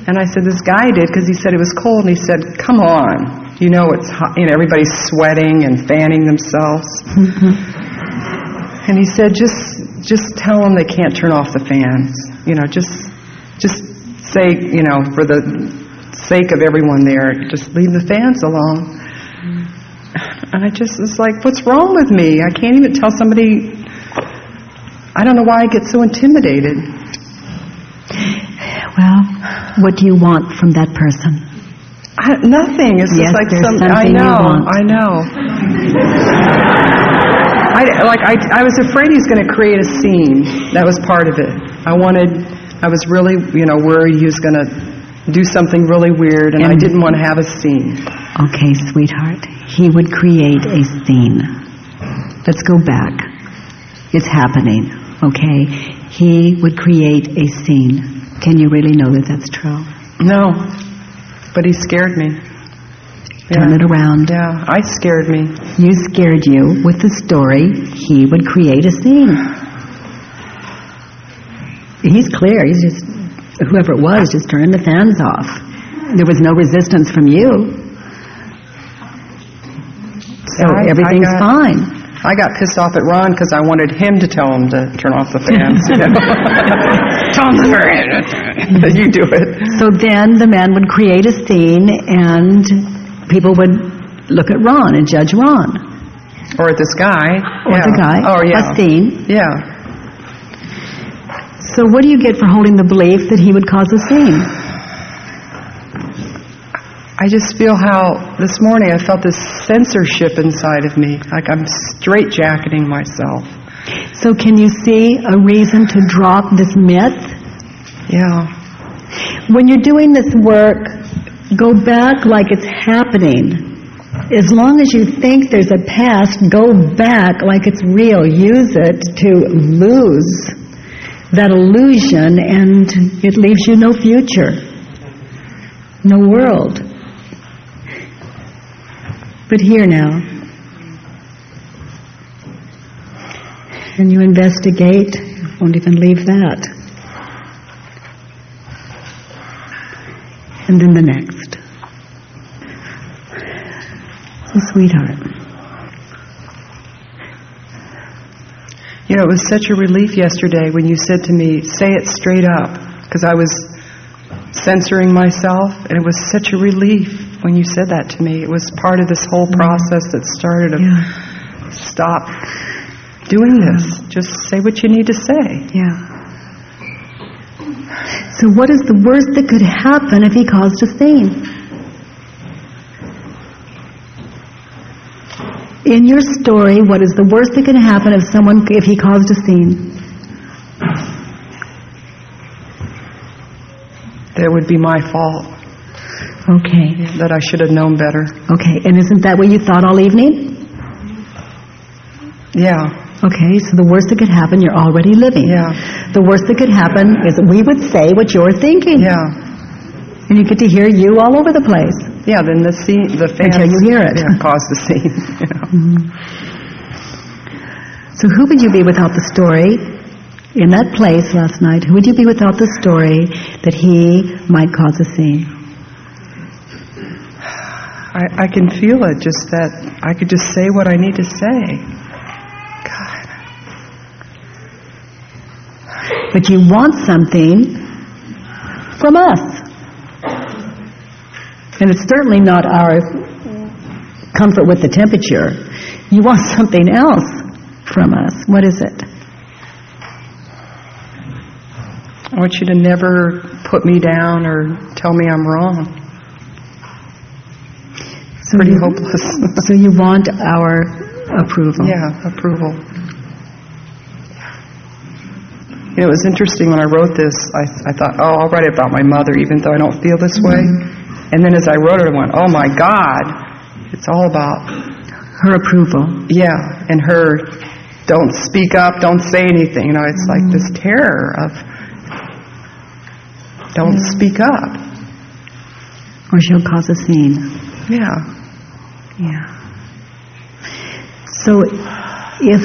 Speaker 11: And I said, This guy did because he said it was cold. And he said, Come on. You know, it's hot. You know, everybody's sweating and fanning themselves. [LAUGHS] and he said, Just just tell them they can't turn off the fans. You know, just just say, you know, for the sake of everyone there, just leave the fans alone. And I just was like, what's wrong with me? I can't even tell somebody. I don't know why I get so intimidated.
Speaker 1: Well, what do you want from that person?
Speaker 11: I, nothing. It's
Speaker 1: Yes,
Speaker 11: just like some. I know.
Speaker 1: want.
Speaker 11: I know. I like. I. I was afraid he was going to create a scene. That was part of it. I wanted. I was really, you know, worried he was going to do something really weird, and I didn't want to have a scene.
Speaker 1: Okay, sweetheart. He would create a scene. Let's go back. It's happening, okay? He would create a scene. Can you really know that that's true?
Speaker 11: No, but he scared me.
Speaker 1: Turn it around.
Speaker 11: Yeah, I scared me.
Speaker 1: You scared you with the story. He would create a scene. He's clear. He's just, whoever it was, just turning the fans off. There was no resistance from you. So
Speaker 11: I- I
Speaker 1: everything's
Speaker 11: got-
Speaker 1: fine.
Speaker 11: I got pissed off at Ron because I wanted him to tell him to turn off the fans. You [LAUGHS] know? tell him to it. You do it.
Speaker 1: So then the man would create a scene and people would look at Ron and judge Ron.
Speaker 11: Or at this guy.
Speaker 1: Or
Speaker 11: yeah.
Speaker 1: the guy.
Speaker 11: Oh, yeah.
Speaker 1: A scene.
Speaker 11: Yeah.
Speaker 1: So what do you get for holding the belief that he would cause a scene?
Speaker 11: I just feel how this morning I felt this censorship inside of me, like I'm straitjacketing myself.
Speaker 1: So can you see a reason to drop this myth?
Speaker 11: Yeah.
Speaker 1: When you're doing this work, go back like it's happening. As long as you think there's a past, go back like it's real. Use it to lose that illusion and it leaves you no future, no world. But here now, and you investigate, won't even leave that. And then the next. So, sweetheart,
Speaker 11: You know, it was such a relief yesterday when you said to me, say it straight up, because I was censoring myself, and it was such a relief when you said that to me. It was part of this whole mm-hmm. process that started of stop doing this. Just say what you need to say.
Speaker 1: Yeah. So, what is the worst that could happen if he caused a scene? In your story, what is the worst that could happen if someone, if he caused a scene?
Speaker 11: That would be my fault.
Speaker 1: Okay.
Speaker 11: That I should have known better.
Speaker 1: Okay, and isn't that what you thought all evening?
Speaker 11: Yeah.
Speaker 1: Okay, so the worst that could happen, you're already living.
Speaker 11: Yeah.
Speaker 1: The worst that could happen is we would say what you're thinking.
Speaker 11: Yeah.
Speaker 1: And you get to hear you all over the place.
Speaker 11: Yeah, then the scene, the fans
Speaker 1: Until you hear it.
Speaker 11: yeah, cause the scene. [LAUGHS] You know.
Speaker 1: So who would you be without the story? In that place last night, who would you be without the story that he might cause a scene?
Speaker 11: I, I can feel it, just that I could just say what I need to say. God.
Speaker 1: But you want something from us. And it's certainly not our comfort with the temperature. You want [LAUGHS] something else from us. What is it?
Speaker 11: I want you to never put me down or tell me I'm wrong.
Speaker 1: So
Speaker 11: Pretty
Speaker 1: you,
Speaker 11: hopeless. [LAUGHS]
Speaker 1: so you want our approval.
Speaker 11: Yeah, approval. You know, it was interesting when I wrote this, I, I thought, oh, I'll write it about my mother, even though I don't feel this way. Mm-hmm. And then as I wrote it, I went, oh my God, it's all about,
Speaker 1: Her approval.
Speaker 11: yeah, and her, don't speak up, don't say anything. You know, it's like mm-hmm. this terror of, don't speak up.
Speaker 1: Or she'll cause a scene.
Speaker 11: Yeah.
Speaker 1: Yeah. So if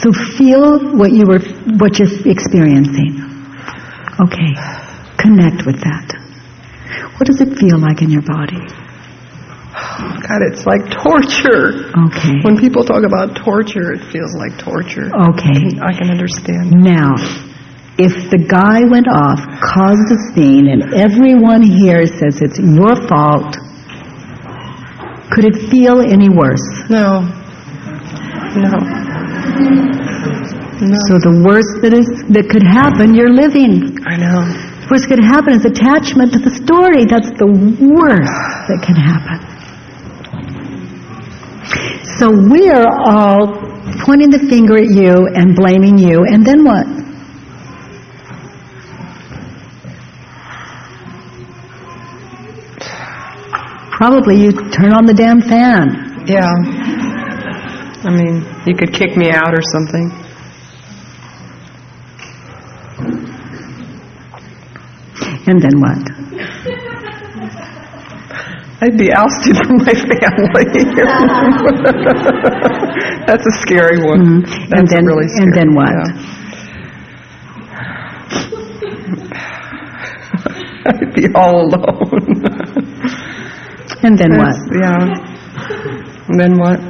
Speaker 1: so feel what you were what you're experiencing. Okay. Connect with that. What does it feel like in your body?
Speaker 11: God, it's like torture.
Speaker 1: Okay.
Speaker 11: When people talk about torture, it feels like torture.
Speaker 1: Okay.
Speaker 11: I can understand.
Speaker 1: Now, if the guy went off, caused a scene, and everyone here says it's your fault, could it feel any worse?
Speaker 11: No. No. No.
Speaker 1: So the worst that is that could happen, you're living.
Speaker 11: I know.
Speaker 1: The worst that could happen is attachment to the story. That's the worst that can happen. So we're all pointing the finger at you and blaming you, and then what? Probably you turn on the damn fan.
Speaker 11: Yeah. I mean, you could kick me out or something.
Speaker 1: And then what?
Speaker 11: I'd be ousted from my family. [LAUGHS] That's a scary one. That's
Speaker 1: Mm-hmm. and then,
Speaker 11: really scary.
Speaker 1: and then what?
Speaker 11: Yeah. [LAUGHS] I'd be all alone. [LAUGHS]
Speaker 1: And then what?
Speaker 11: Yeah. And then what?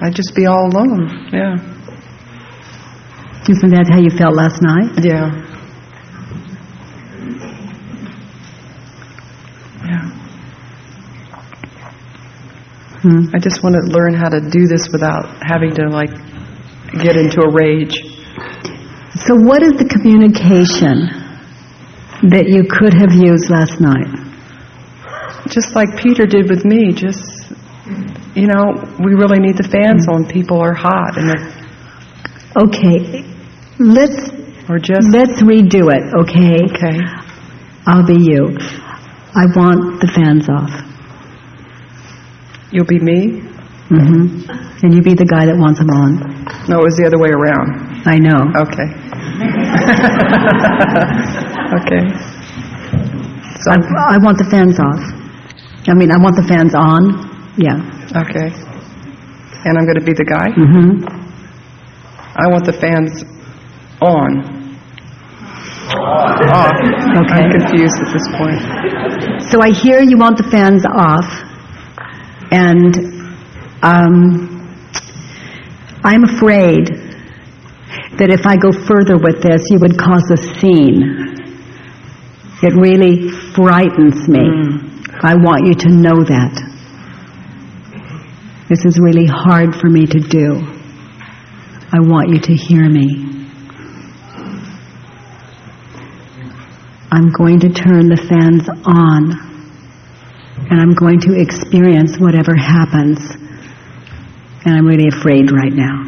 Speaker 11: I'd just be all alone. Yeah.
Speaker 1: Isn't that how you felt last night?
Speaker 11: Yeah. Yeah.
Speaker 1: Hmm.
Speaker 11: I just want to learn how to do this without having to like get into a rage.
Speaker 1: So what is the communication that you could have used last night?
Speaker 11: Just like Peter did with me, just you know, we really need the fans on. People are hot and
Speaker 1: Okay, let's
Speaker 11: or just
Speaker 1: let's redo it. Okay.
Speaker 11: okay.
Speaker 1: I'll be you. I want the fans off.
Speaker 11: You'll be me?
Speaker 1: hmm And you be the guy that wants them on.
Speaker 11: No, it was the other way around.
Speaker 1: I know.
Speaker 11: Okay. [LAUGHS] okay. So
Speaker 1: I, I want the fans off. I mean, I want the fans on. Yeah.
Speaker 11: okay. And I'm going to be the guy.
Speaker 1: Mm-hmm.
Speaker 11: I want the fans on. Off.
Speaker 1: Okay.
Speaker 11: I'm confused at this point.
Speaker 1: So I hear you want the fans off, and um, I'm afraid that if I go further with this, you would cause a scene. It really frightens me. I want you to know that. This is really hard for me to do. I want you to hear me. I'm going to turn the fans on and I'm going to experience whatever happens. And I'm really afraid right now.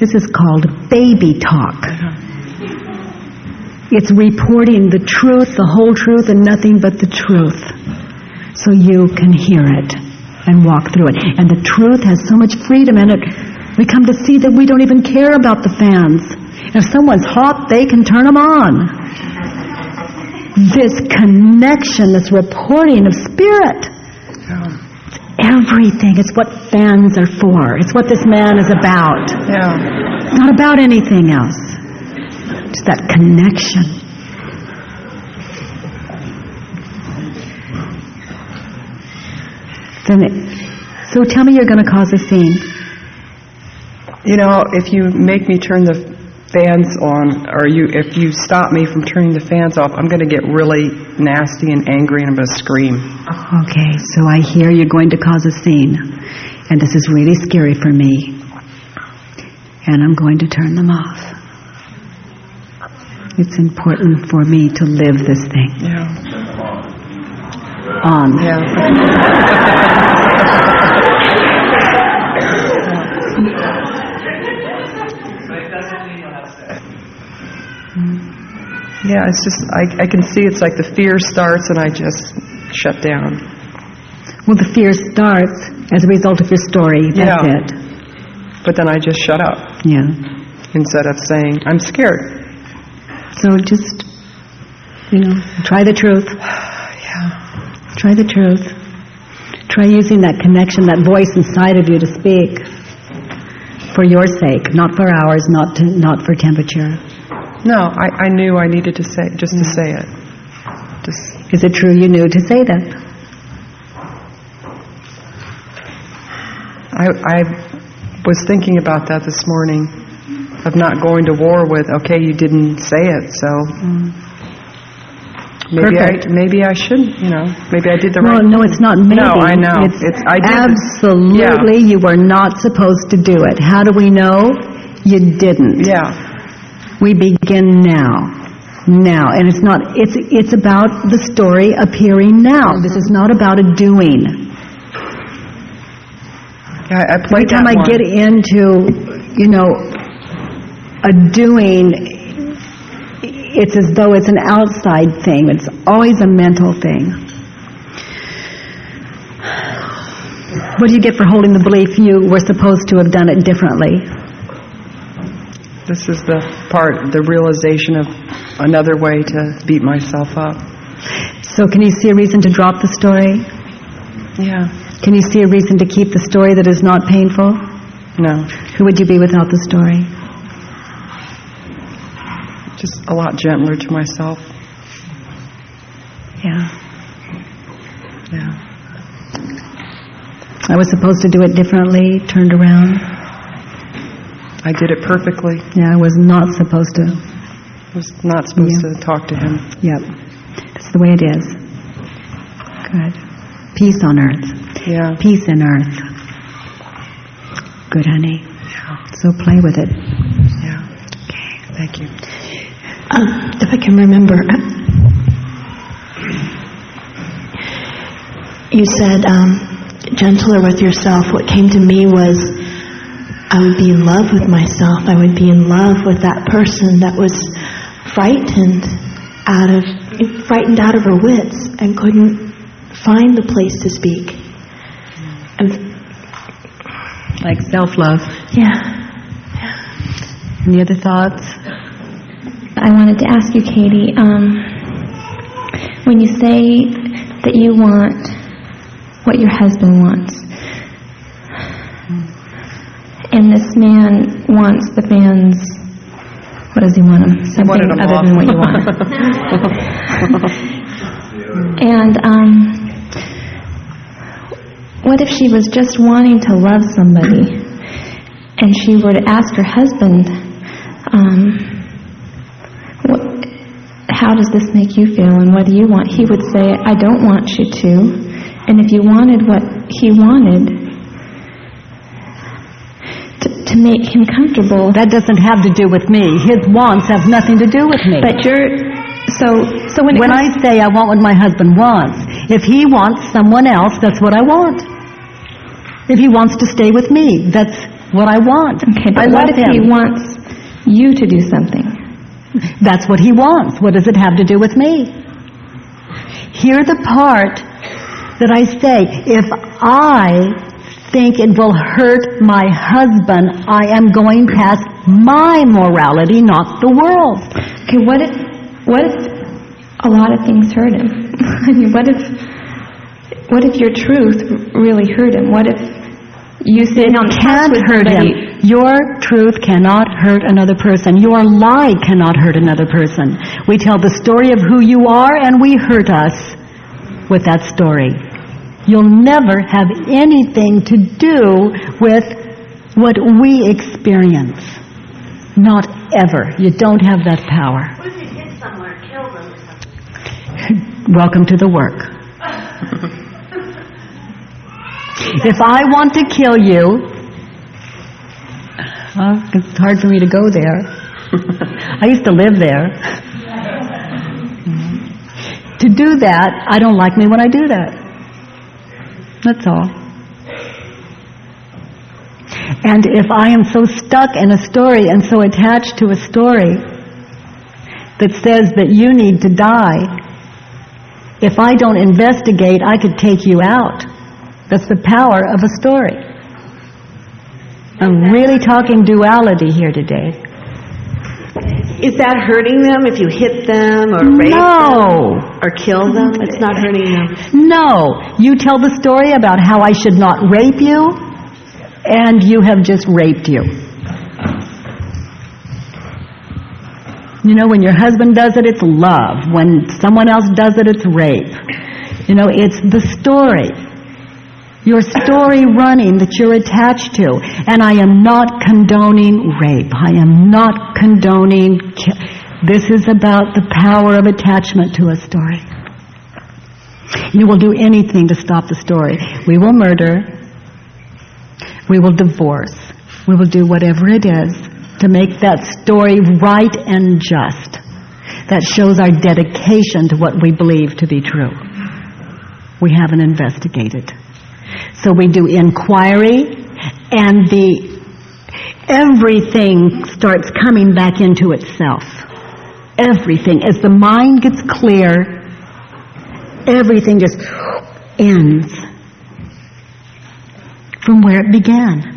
Speaker 1: This is called baby talk. [LAUGHS] It's reporting the truth, the whole truth, and nothing but the truth. So you can hear it and walk through it. And the truth has so much freedom in it. We come to see that we don't even care about the fans. If someone's hot, they can turn them on this connection, this reporting of spirit. It's everything. It's what fans are for. It's what this man is about.
Speaker 11: Yeah.
Speaker 1: It's not about anything else. It's that connection. So tell me you're going to cause a scene.
Speaker 11: You know, if you make me turn the fans on, or you, if you stop me from turning the fans off, I'm going to get really nasty and angry, and I'm going to scream.
Speaker 1: Okay, so I hear you're going to cause a scene, and this is really scary for me, and I'm going to turn them off. It's important for me to live this thing
Speaker 11: Yeah.
Speaker 1: on.
Speaker 11: Yeah. [LAUGHS] Yeah, it's just I, I can see it's like the fear starts and I just shut down.
Speaker 1: Well, the fear starts As a result of your story, that's
Speaker 11: Yeah.
Speaker 1: it.
Speaker 11: But then I just shut up
Speaker 1: Yeah.
Speaker 11: instead of saying, I'm scared.
Speaker 1: So just, you know, try the truth. [SIGHS]
Speaker 11: Yeah.
Speaker 1: Try the truth. Try using that connection, that voice inside of you to speak for your sake, not for ours, not to, not for temperature.
Speaker 11: No, I, I knew I needed to say, just to mm. say it. Just,
Speaker 1: Is it true you knew to say that?
Speaker 11: I, I was thinking about that this morning, of not going to war with, okay, you didn't say it, so mm. Maybe
Speaker 1: Perfect.
Speaker 11: I maybe I shouldn't, you know, maybe I did the
Speaker 1: No,
Speaker 11: right
Speaker 1: no, it's not maybe.
Speaker 11: No, I know.
Speaker 1: It's,
Speaker 11: It's, I did
Speaker 1: absolutely you were not supposed to do it. How do we know? You didn't.
Speaker 11: Yeah.
Speaker 1: We begin now. Now. And it's not, it's, it's about the story appearing now. This is not about a doing.
Speaker 11: Yeah, I
Speaker 1: Every
Speaker 11: played
Speaker 1: time I
Speaker 11: one.
Speaker 1: get into, you know, a doing, it's as though it's an outside thing. It's always a mental thing. What do you get for holding the belief you were supposed to have done it differently?
Speaker 11: This is the part, the realization of another way to beat myself up.
Speaker 1: So can you see a reason to drop the story?
Speaker 11: Yeah.
Speaker 1: Can you see a reason to keep the story that is not painful?
Speaker 11: No.
Speaker 1: Who would you be without the story?
Speaker 11: Just a lot gentler to myself.
Speaker 1: Yeah.
Speaker 11: Yeah.
Speaker 1: I was supposed to do it differently, turned around.
Speaker 11: I did it perfectly.
Speaker 1: Yeah, I was not supposed to.
Speaker 11: I was not supposed to talk to him.
Speaker 1: Yep. That's the way it is. Good. Peace on earth.
Speaker 11: Yeah.
Speaker 1: Peace in earth. Good, honey. Yeah. So play with it.
Speaker 11: Yeah. Okay. Thank you.
Speaker 12: Um, if I can remember, you said um, gentler with yourself. What came to me was I would be in love with myself. I would be in love with that person that was frightened out of frightened out of her wits and couldn't find the place to speak. And
Speaker 1: Like self-love.
Speaker 12: yeah,
Speaker 1: Any other thoughts?
Speaker 13: I wanted to ask you, Katie, um, when you say that you want what your husband wants, and this man wants the man's, what does he want him? Something other
Speaker 11: off.
Speaker 13: than what you want. [LAUGHS] and um, what if she was just wanting to love somebody, and she were to ask her husband, um, how does this make you feel and what do you want? He would say, I don't want you to. And if you wanted what he wanted, to, to make him comfortable.
Speaker 1: That doesn't have to do with me. His wants have nothing to do with me.
Speaker 13: But you're, so, so when
Speaker 1: when I say I want what my husband wants, if he wants someone else, that's what I want. If he wants to stay with me, that's what I want.
Speaker 13: okay, but
Speaker 1: I
Speaker 13: what if he wants you to do something? [LAUGHS]
Speaker 1: That's what he wants. What does it have to do with me? Hear the part that I say, if I think it will hurt my husband, I am going past my morality, not the world.
Speaker 13: Okay, what if, what if a lot of things hurt him? [LAUGHS] I mean, what if, what if your truth really hurt him? What if you on
Speaker 1: Can't
Speaker 13: with
Speaker 1: hurt him. Your truth cannot hurt another person. Your lie cannot hurt another person. We tell the story of who you are and we hurt us with that story. You'll never have anything to do with what we experience. Not ever. You don't have that power.
Speaker 14: What if you hit someone or kill them or something? [LAUGHS]
Speaker 1: Welcome to the work. [LAUGHS] If I want to kill you, it's hard for me to go there. I used to live there. To do that, I don't like me when I do that. That's all. And if I am so stuck in a story and so attached to a story that says that you need to die, if I don't investigate, I could take you out. That's the power of a story. I'm really talking duality here today.
Speaker 15: Is that hurting them if you hit them or rape
Speaker 1: No.
Speaker 15: them or kill them? It's not hurting them.
Speaker 1: No. You tell the story about how I should not rape you, and you have just raped you. You know, when your husband does it, it's love. When someone else does it, it's rape. You know, it's the story. Your story running that you're attached to. And I am not condoning rape. I am not condoning. This is about the power of attachment to a story. You will do anything to stop the story. We will murder. We will divorce. We will do whatever it is to make that story right and just. That shows our dedication to what we believe to be true. We haven't investigated. So we do inquiry and the everything starts coming back into itself. Everything. As the mind gets clear, everything just ends from where it began.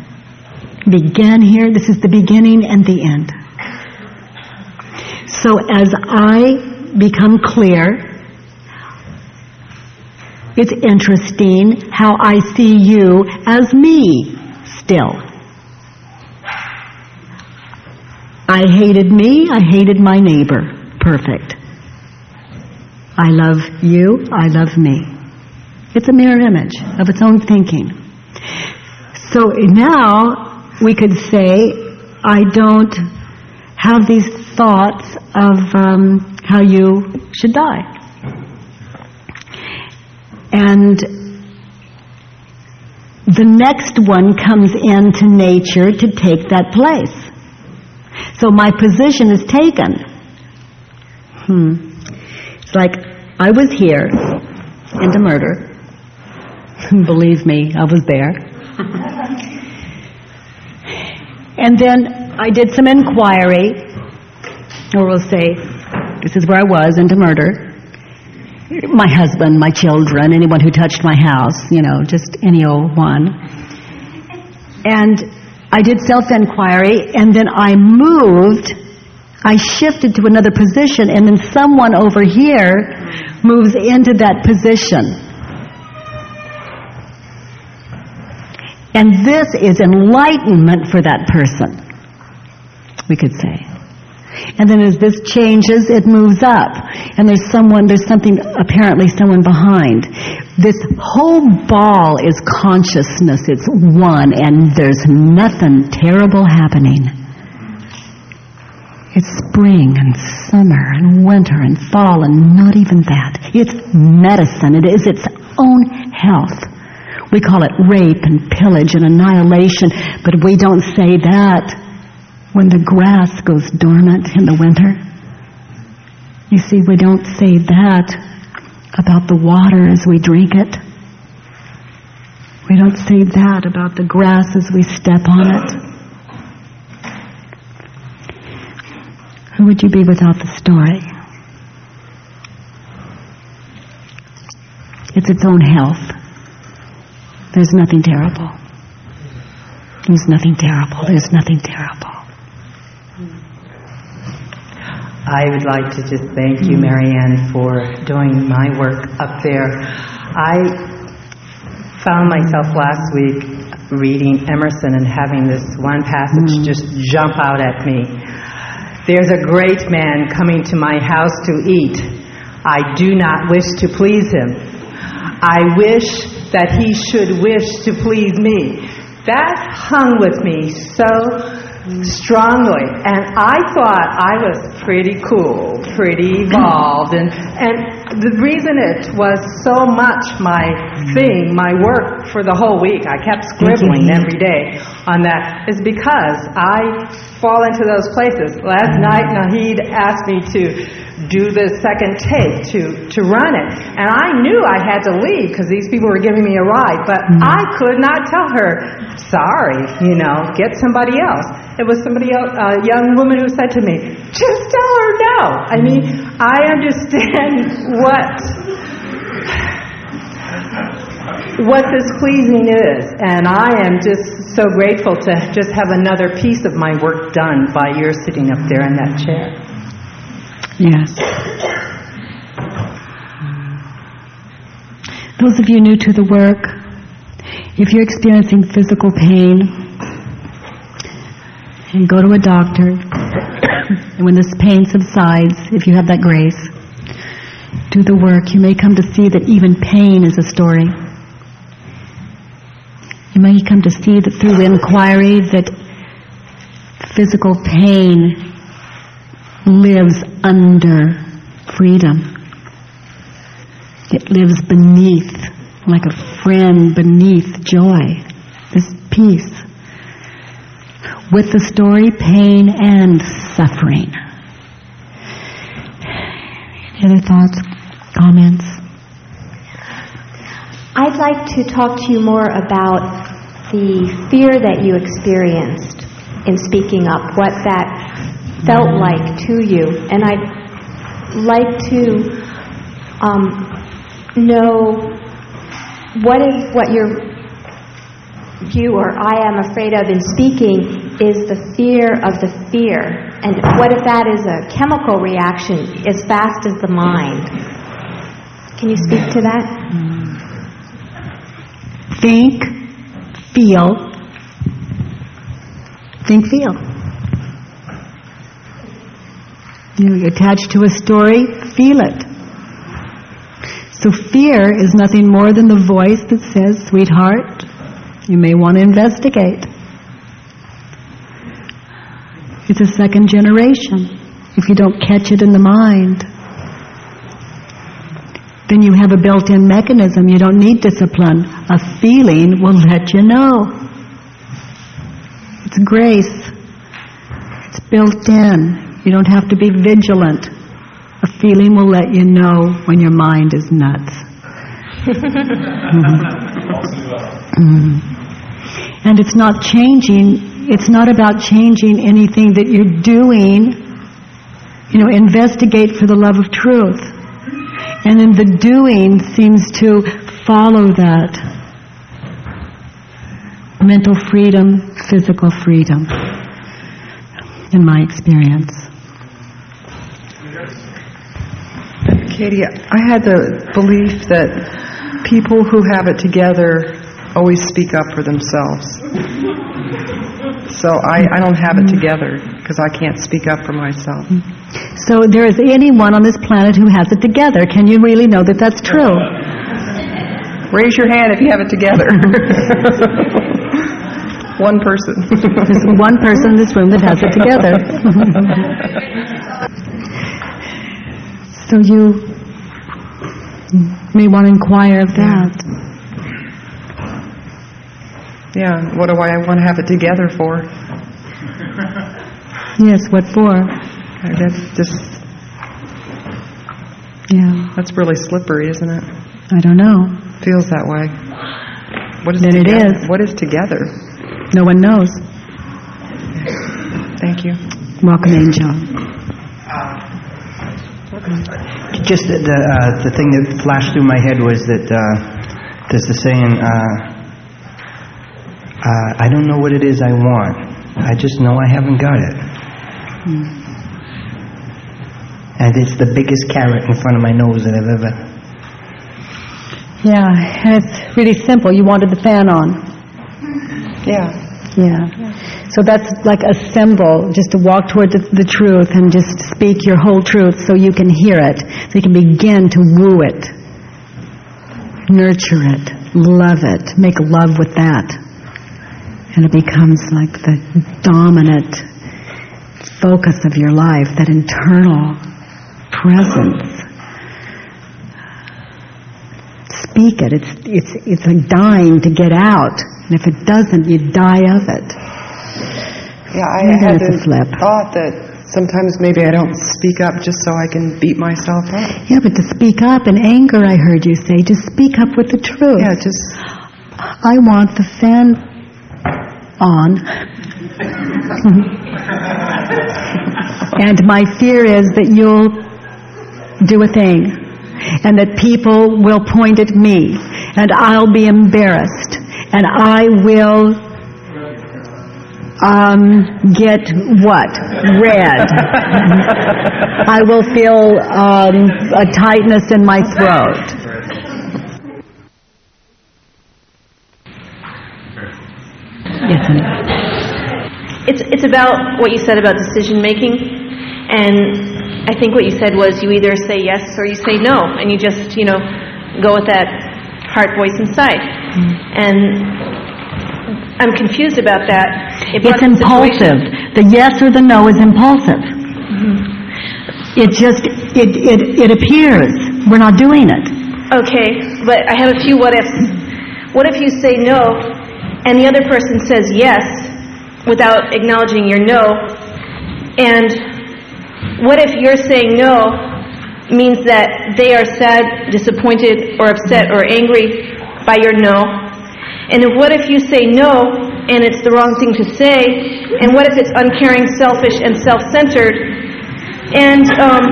Speaker 1: Began here, this is the beginning and the end. So as I become clear, it's interesting how I see you as me still. I hated me, I hated my neighbor. Perfect. I love you, I love me. It's a mirror image of its own thinking. So now we could say, I don't have these thoughts of um, how you should die. And the next one comes into nature to take that place. So my position is taken. Hmm. It's like I was here into murder. [LAUGHS] Believe me, I was there. [LAUGHS] And then I did some inquiry, or we'll say, this is where I was into murder. My husband, my children, anyone who touched my house, you know, just any old one. And I did self-inquiry, and then I moved, I shifted to another position, and then someone over here moves into that position. And this is enlightenment for that person, we could say. And then as this changes, it moves up. And there's someone, there's something, apparently someone behind. This whole ball is consciousness. It's one, and there's nothing terrible happening. It's spring and summer and winter and fall and not even that. It's medicine. It is its own health. We call it rape and pillage and annihilation, but we don't say that when the grass goes dormant in the winter. You see, we don't say that about the water as we drink it. We don't say that about the grass as we step on it. Who would you be without the story? It's its own health. There's nothing terrible. There's nothing terrible. There's nothing terrible.
Speaker 16: I would like to just thank you, Marianne, for doing my work up there. I found myself last week reading Emerson and having this one passage mm-hmm. just jump out at me. There's a great man coming to my house to eat. I do not wish to please him. I wish that he should wish to please me. That hung with me so strongly. And I thought I was pretty cool, pretty evolved. And, and the reason it was so much my thing, my work for the whole week, I kept mm-hmm. scribbling every day on that, is because I fall into those places. Last mm-hmm. night, Nahid asked me to do the second take to to run it. And I knew I had to leave because these people were giving me a ride but mm-hmm. I could not tell her sorry you know get somebody else. It was somebody else a young woman who said to me just tell her no I mean I understand what what this pleasing is. And I am just so grateful to just have another piece of my work done by your sitting up there in that chair.
Speaker 1: Yes. Those of you new to the work, if you're experiencing physical pain, and go to a doctor, and when this pain subsides, if you have that grace, do the work, you may come to see that even pain is a story. You may come to see that through inquiry that physical pain lives under freedom. It lives beneath, like a friend beneath joy, this peace. With the story, pain and suffering. Any other thoughts, comments?
Speaker 17: I'd like to talk to you more about the fear that you experienced in speaking up, what that felt like to you. And I'd like to um, know what is what your you or I am afraid of in speaking is the fear of the fear. And what if that is a chemical reaction as fast as the mind? Can you speak to that?
Speaker 1: Think, feel, think, feel. You attached to a story, feel it. So fear is nothing more than the voice that says, sweetheart, you may want to investigate. It's a second generation. If you don't catch it in the mind, then you have a built-in mechanism. You don't need discipline. A feeling will let you know. It's grace. It's built in. You don't have to be vigilant. A feeling will let you know when your mind is nuts. Mm. [LAUGHS] [LAUGHS] And it's not changing, it's not about changing anything that you're doing. You know, investigate for the love of truth. And then the doing seems to follow that. Mental freedom, physical freedom, in my experience.
Speaker 11: Katie, I had the belief that people who have it together always speak up for themselves. So I, I don't have it together because I can't speak up for myself.
Speaker 1: So there is anyone on this planet who has it together. Can you really know that that's true?
Speaker 11: Raise your hand if you have it together. [LAUGHS] one person.
Speaker 1: There's one person in this room that has it together. [LAUGHS] so you may want to inquire of that.
Speaker 11: Yeah, what do I want to have it together for?
Speaker 1: Yes, what for?
Speaker 11: That's just,
Speaker 1: Yeah,
Speaker 11: that's really slippery, isn't it?
Speaker 1: I don't know.
Speaker 11: Feels that way. What is
Speaker 1: Then it
Speaker 11: together?
Speaker 1: is.
Speaker 11: What is together?
Speaker 1: No one knows.
Speaker 11: Thank you.
Speaker 1: Welcome, Angel.
Speaker 18: Just the the, uh, the thing that flashed through my head was that uh, there's the saying, uh, uh, "I don't know what it is I want. I just know I haven't got it." And it's the biggest carrot in front of my nose that I've ever.
Speaker 1: Yeah, and it's really simple. You wanted the fan on.
Speaker 11: Yeah.
Speaker 1: Yeah. So that's like a symbol, just to walk toward the, the truth and just speak your whole truth so you can hear it, so you can begin to woo it, nurture it, love it, make love with that. And it becomes like the dominant focus of your life, that internal presence. Speak it. It's, it's, it's like dying to get out. And if it doesn't, you die of it.
Speaker 11: Yeah, I
Speaker 1: Maybe
Speaker 11: had the thought that sometimes maybe I don't speak up just so I can beat myself up.
Speaker 1: Yeah, but to speak up in anger, I heard you say, just speak up with the truth.
Speaker 11: Yeah, just
Speaker 1: I want the fan on. and my fear is that you'll do a thing and that people will point at me and I'll be embarrassed, and I will um, get what? Red. I will feel um, a tightness in my throat.
Speaker 17: Yes, It's it's about what you said about decision making, and I think what you said was you either say yes or you say no, and you just you know go with that heart voice inside. Mm-hmm. And I'm confused about that. It
Speaker 1: It's impulsive. The yes or the no is impulsive. Mm-hmm. It just, it, it, it appears. We're not doing it.
Speaker 17: Okay, but I have a few what ifs. What if you say no, and the other person says yes without acknowledging your no? And what if you're saying no means that they are sad, disappointed, or upset, or angry by your no? And what if you say no, and it's the wrong thing to say? And what if it's uncaring, selfish, and self-centered? And um,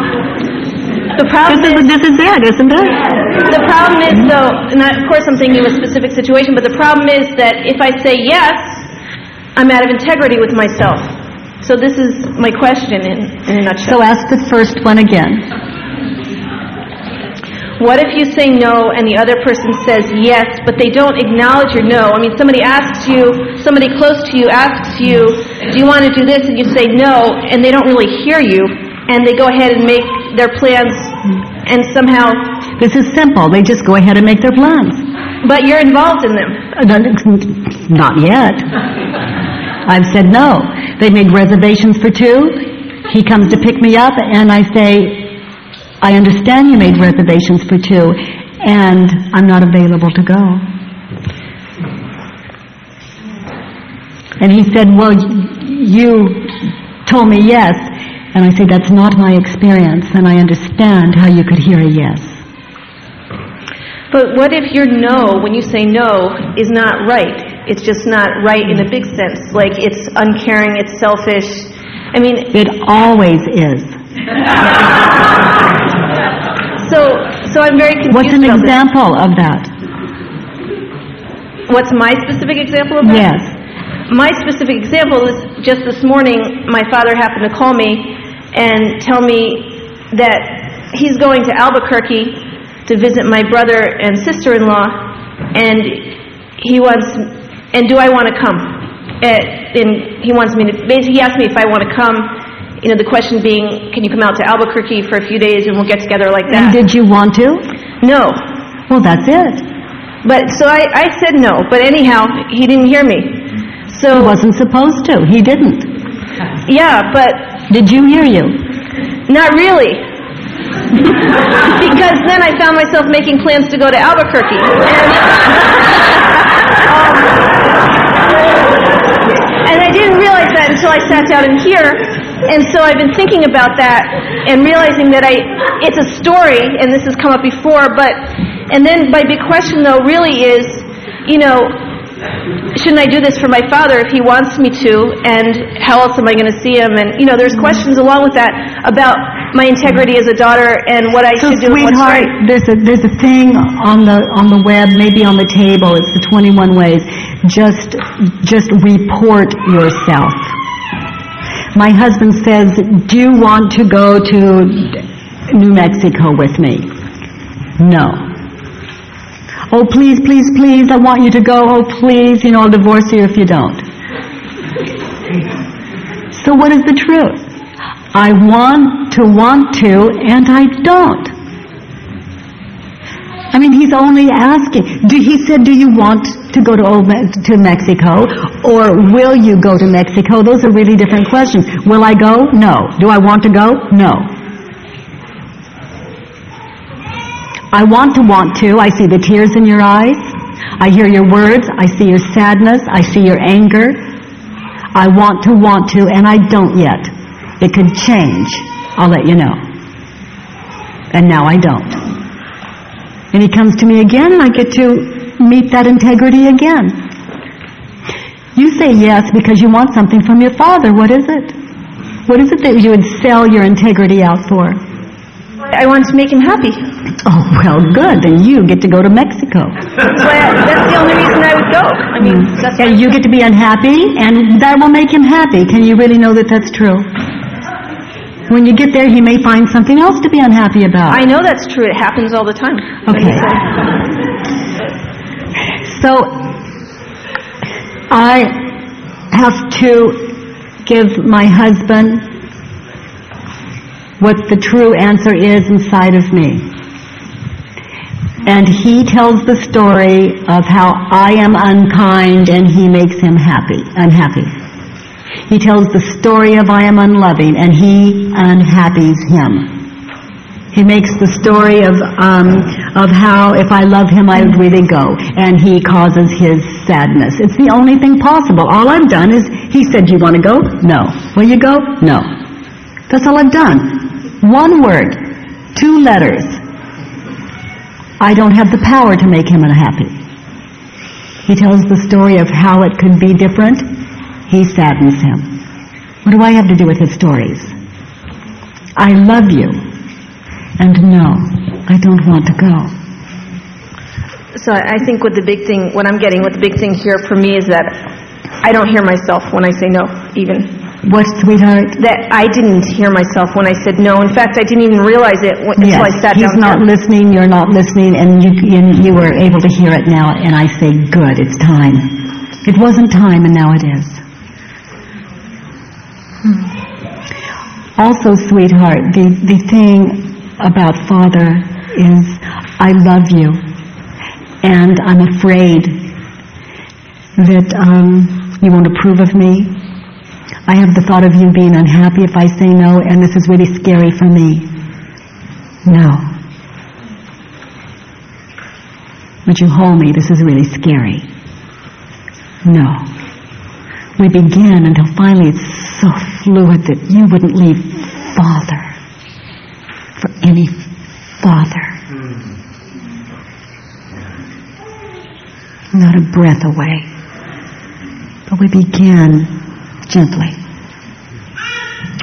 Speaker 17: the problem
Speaker 1: This is, this is it, isn't it?
Speaker 17: the problem is, though, and I, of course I'm thinking of a specific situation, but the problem is that if I say yes, I'm out of integrity with myself. So this is my question in, in a nutshell.
Speaker 1: So ask the first one again.
Speaker 17: What if you say no and the other person says yes, but they don't acknowledge your no? I mean, somebody asks you, somebody close to you asks you, do you want to do this? And you say no, and they don't really hear you, and they go ahead and make their plans, and somehow...
Speaker 1: This is simple. They just go ahead and make their plans.
Speaker 17: But you're involved in them.
Speaker 1: Uh, not yet. I've said no. They made reservations for two. He comes to pick me up, and I say, I understand you made reservations for two, and I'm not available to go. And he said, well, you told me yes. And I say, that's not my experience, and I understand how you could hear a yes.
Speaker 17: But what if your no, when you say no, is not right? It's just not right in a big sense. Like it's uncaring, it's selfish. I mean,
Speaker 1: It always is.
Speaker 17: so so I'm very confused.
Speaker 1: What's an
Speaker 17: about this.
Speaker 1: example of that?
Speaker 17: What's my specific example of that?
Speaker 1: Yes.
Speaker 17: My specific example is just this morning, my father happened to call me and tell me that he's going to Albuquerque to visit my brother and sister-in-law, and he wants, and do I want to come? And he wants me to, basically he asked me if I want to come, you know, the question being, can you come out to Albuquerque for a few days and we'll get together like
Speaker 1: And
Speaker 17: that?
Speaker 1: did you want to?
Speaker 17: No.
Speaker 1: Well, that's it.
Speaker 17: But, so I, I said no, but anyhow, he didn't hear me. So.
Speaker 1: He wasn't supposed to. He didn't.
Speaker 17: Yeah, but.
Speaker 1: Did you hear you?
Speaker 17: Not really. because then I found myself making plans to go to Albuquerque. And, um, and I didn't realize that until I sat down in here. And so I've been thinking about that and realizing that I, it's a story, and this has come up before, but, and then my big question though really is, you know, shouldn't I do this for my father if he wants me to? And how else am I going to see him? And you know, there's mm-hmm. questions along with that about my integrity as a daughter and what I
Speaker 1: So,
Speaker 17: should do and what's
Speaker 1: sweetheart,
Speaker 17: right.
Speaker 1: there's a there's a thing on the on the web, maybe on the table. It's the 21 ways. Just just report yourself. My husband says, "Do you want to go to New Mexico with me?" No. Oh, please, please, please, I want you to go. Oh, please, you know, I'll divorce you if you don't. So what is the truth? I want to want to, and I don't. I mean, he's only asking. Do, he said, do you want to go to, to Mexico, or will you go to Mexico? Those are really different questions. Will I go? No. Do I want to go? No. I want to want to. I see the tears in your eyes. I hear your words. I see your sadness. I see your anger. I want to want to, and I don't yet. It could change. I'll let you know. And now I don't. And he comes to me again, and I get to meet that integrity again. You say yes because you want something from your father. What is it? What is it that you would sell your integrity out for?
Speaker 17: I want to make him happy.
Speaker 1: Oh, well, good. Then you get to go to Mexico.
Speaker 17: Well, that's the only reason I would go. I mean, mm. that's
Speaker 1: And you get to be unhappy, and that will make him happy. Can you really know that that's true? When you get there, he may find something else to be unhappy about.
Speaker 17: I know that's true. It happens all the time.
Speaker 1: Okay. So, I have to give my husband what the true answer is inside of me. And he tells the story of how I am unkind and he makes him happy, unhappy. He tells the story of I am unloving and he unhappies him. He makes the story of um, of how if I love him I would really go, and he causes his sadness. It's the only thing possible. All I've done is he said, "Do you want to go?" No. Will you go? No. That's all I've done. One word, two letters. I don't have the power to make him unhappy. He tells the story of how it could be different. He saddens him. What do I have to do with his stories? I love you. And no, I don't want to go.
Speaker 17: So I think what the big thing, what I'm getting, what the big thing here for me is that I don't hear myself when I say no, even.
Speaker 1: What, sweetheart?
Speaker 17: That I didn't hear myself when I said no. In fact, I didn't even realize it when- until I sat
Speaker 1: he's
Speaker 17: down.
Speaker 1: not listening, you're not listening, and you, and you were able to hear it now, and I say, good, it's time. It wasn't time, and now it is. Hmm. Also, sweetheart, the, the thing about Father is, I love you, and I'm afraid that um, you won't approve of me. I have the thought of you being unhappy if I say no, and this is really scary for me. No. Would you hold me? This is really scary. No. We begin until finally it's so fluid that you wouldn't leave Father for any Father. Not a breath away. But we begin gently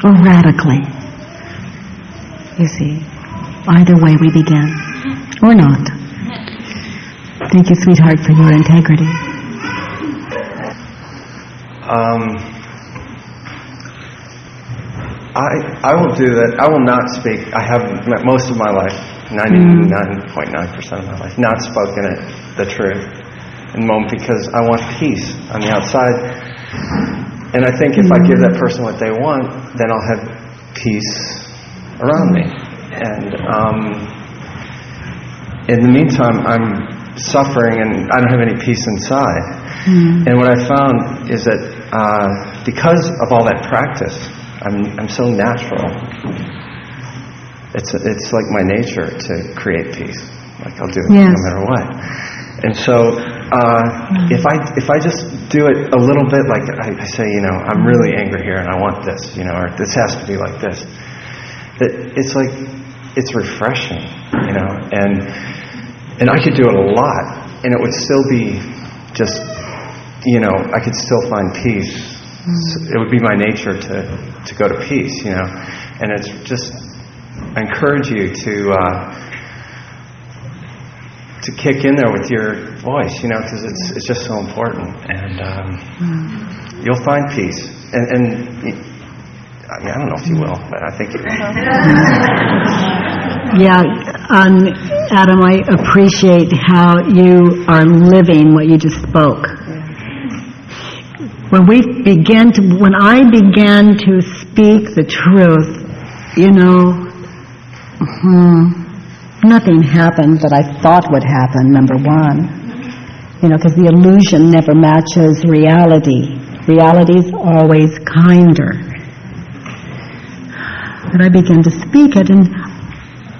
Speaker 1: or radically. You see, either way we begin or not. Thank you, sweetheart, for your integrity.
Speaker 19: Um, I I will do that. I will not speak. I have most of my life, ninety nine point nine percent of my life, not spoken it the truth in moment because I want peace on the outside. And I think if I give that person what they want, then I'll have peace around me. And um, in the meantime, I'm suffering and I don't have any peace inside. And what I found is that uh, because of all that practice, I'm, I'm so natural. It's, it's like my nature to create peace. Like I'll do it
Speaker 1: Yes.
Speaker 19: no matter what. And so uh, if I if I just do it a little bit, like I, I say, you know, I'm really angry here and I want this, you know, or this has to be like this. That it's like it's refreshing, you know, and and I could do it a lot, and it would still be just, you know, I could still find peace. S- It would be my nature to to go to peace, you know, and it's just I encourage you to. Uh, to kick in there with your voice, you know, because it's it's just so important, and um, you'll find peace. And, and y- I mean, I don't know if you will, but I think you will. [LAUGHS]
Speaker 1: Yeah, um, Adam, I appreciate how you are living what you just spoke. When we began to, when I began to speak the truth, you know, hmm, nothing happened that I thought would happen, number one. You know, because the illusion never matches reality. Reality's always kinder. But I began to speak it, and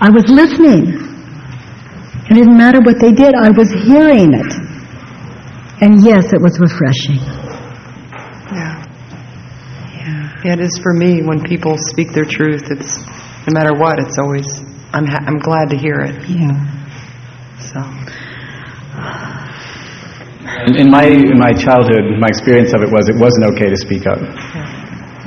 Speaker 1: I was listening. It didn't matter what they did, I was hearing it. And yes, it was refreshing.
Speaker 11: Yeah. Yeah, it is for me when people speak their truth. It's no matter what. It's always I'm ha- I'm glad to hear it.
Speaker 1: Yeah.
Speaker 11: So.
Speaker 20: In, in my in my childhood, my experience of it was it wasn't okay to speak up.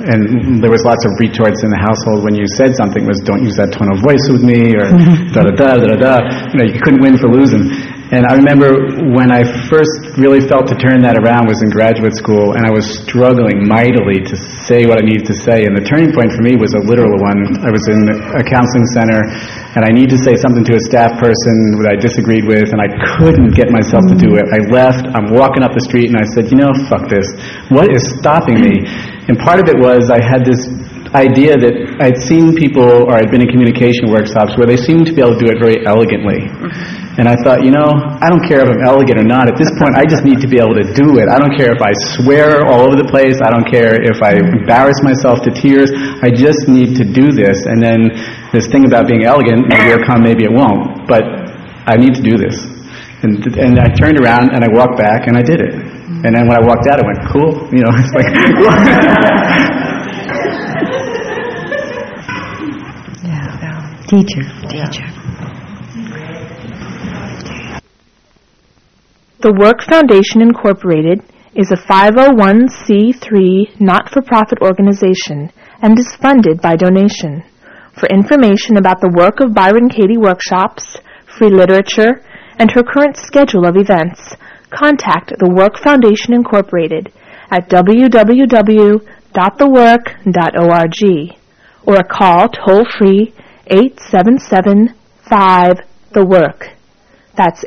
Speaker 20: And there was lots of retorts in the household when you said something was don't use that tone of voice with me or [LAUGHS] da da da da da. You know, you couldn't win for losing. And I remember when I first really felt to turn that around was in graduate school, and I was struggling mightily to say what I needed to say. And the turning point for me was a literal one. I was in a counseling center, and I needed to say something to a staff person that I disagreed with, and I couldn't get myself to do it. I left, I'm walking up the street, and I said, you know, fuck this. What is stopping me? And part of it was I had this idea that I'd seen people, or I'd been in communication workshops where they seemed to be able to do it very elegantly. And I thought, you know, I don't care if I'm elegant or not. At this point, I just need to be able to do it. I don't care if I swear all over the place. I don't care if I embarrass myself to tears. I just need to do this. And then this thing about being elegant, maybe it'll come, maybe it won't. But I need to do this. And, and I turned around and I walked back and I did it. And then when I walked out, I went, cool. You know, [LAUGHS] it's like, [LAUGHS] yeah,
Speaker 21: Teacher, teacher.
Speaker 22: The Work Foundation Incorporated is a 501c3 not-for-profit organization and is funded by donation. For information about the work of Byron Katie workshops, free literature, and her current schedule of events, contact the Work Foundation Incorporated at www.thework.org or call toll-free 877-5-THE-WORK. That's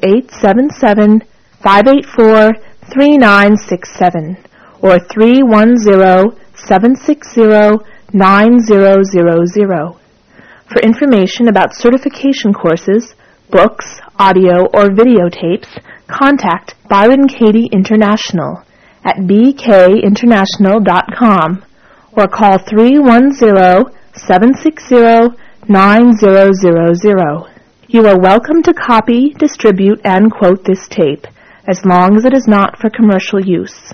Speaker 22: 877-584-3967 or 310-760-9000. For information about certification courses, books, audio, or videotapes, contact Byron Katie International at bkinternational.com or call 310-760-9000. You are welcome to copy, distribute, and quote this tape, as long as it is not for commercial use.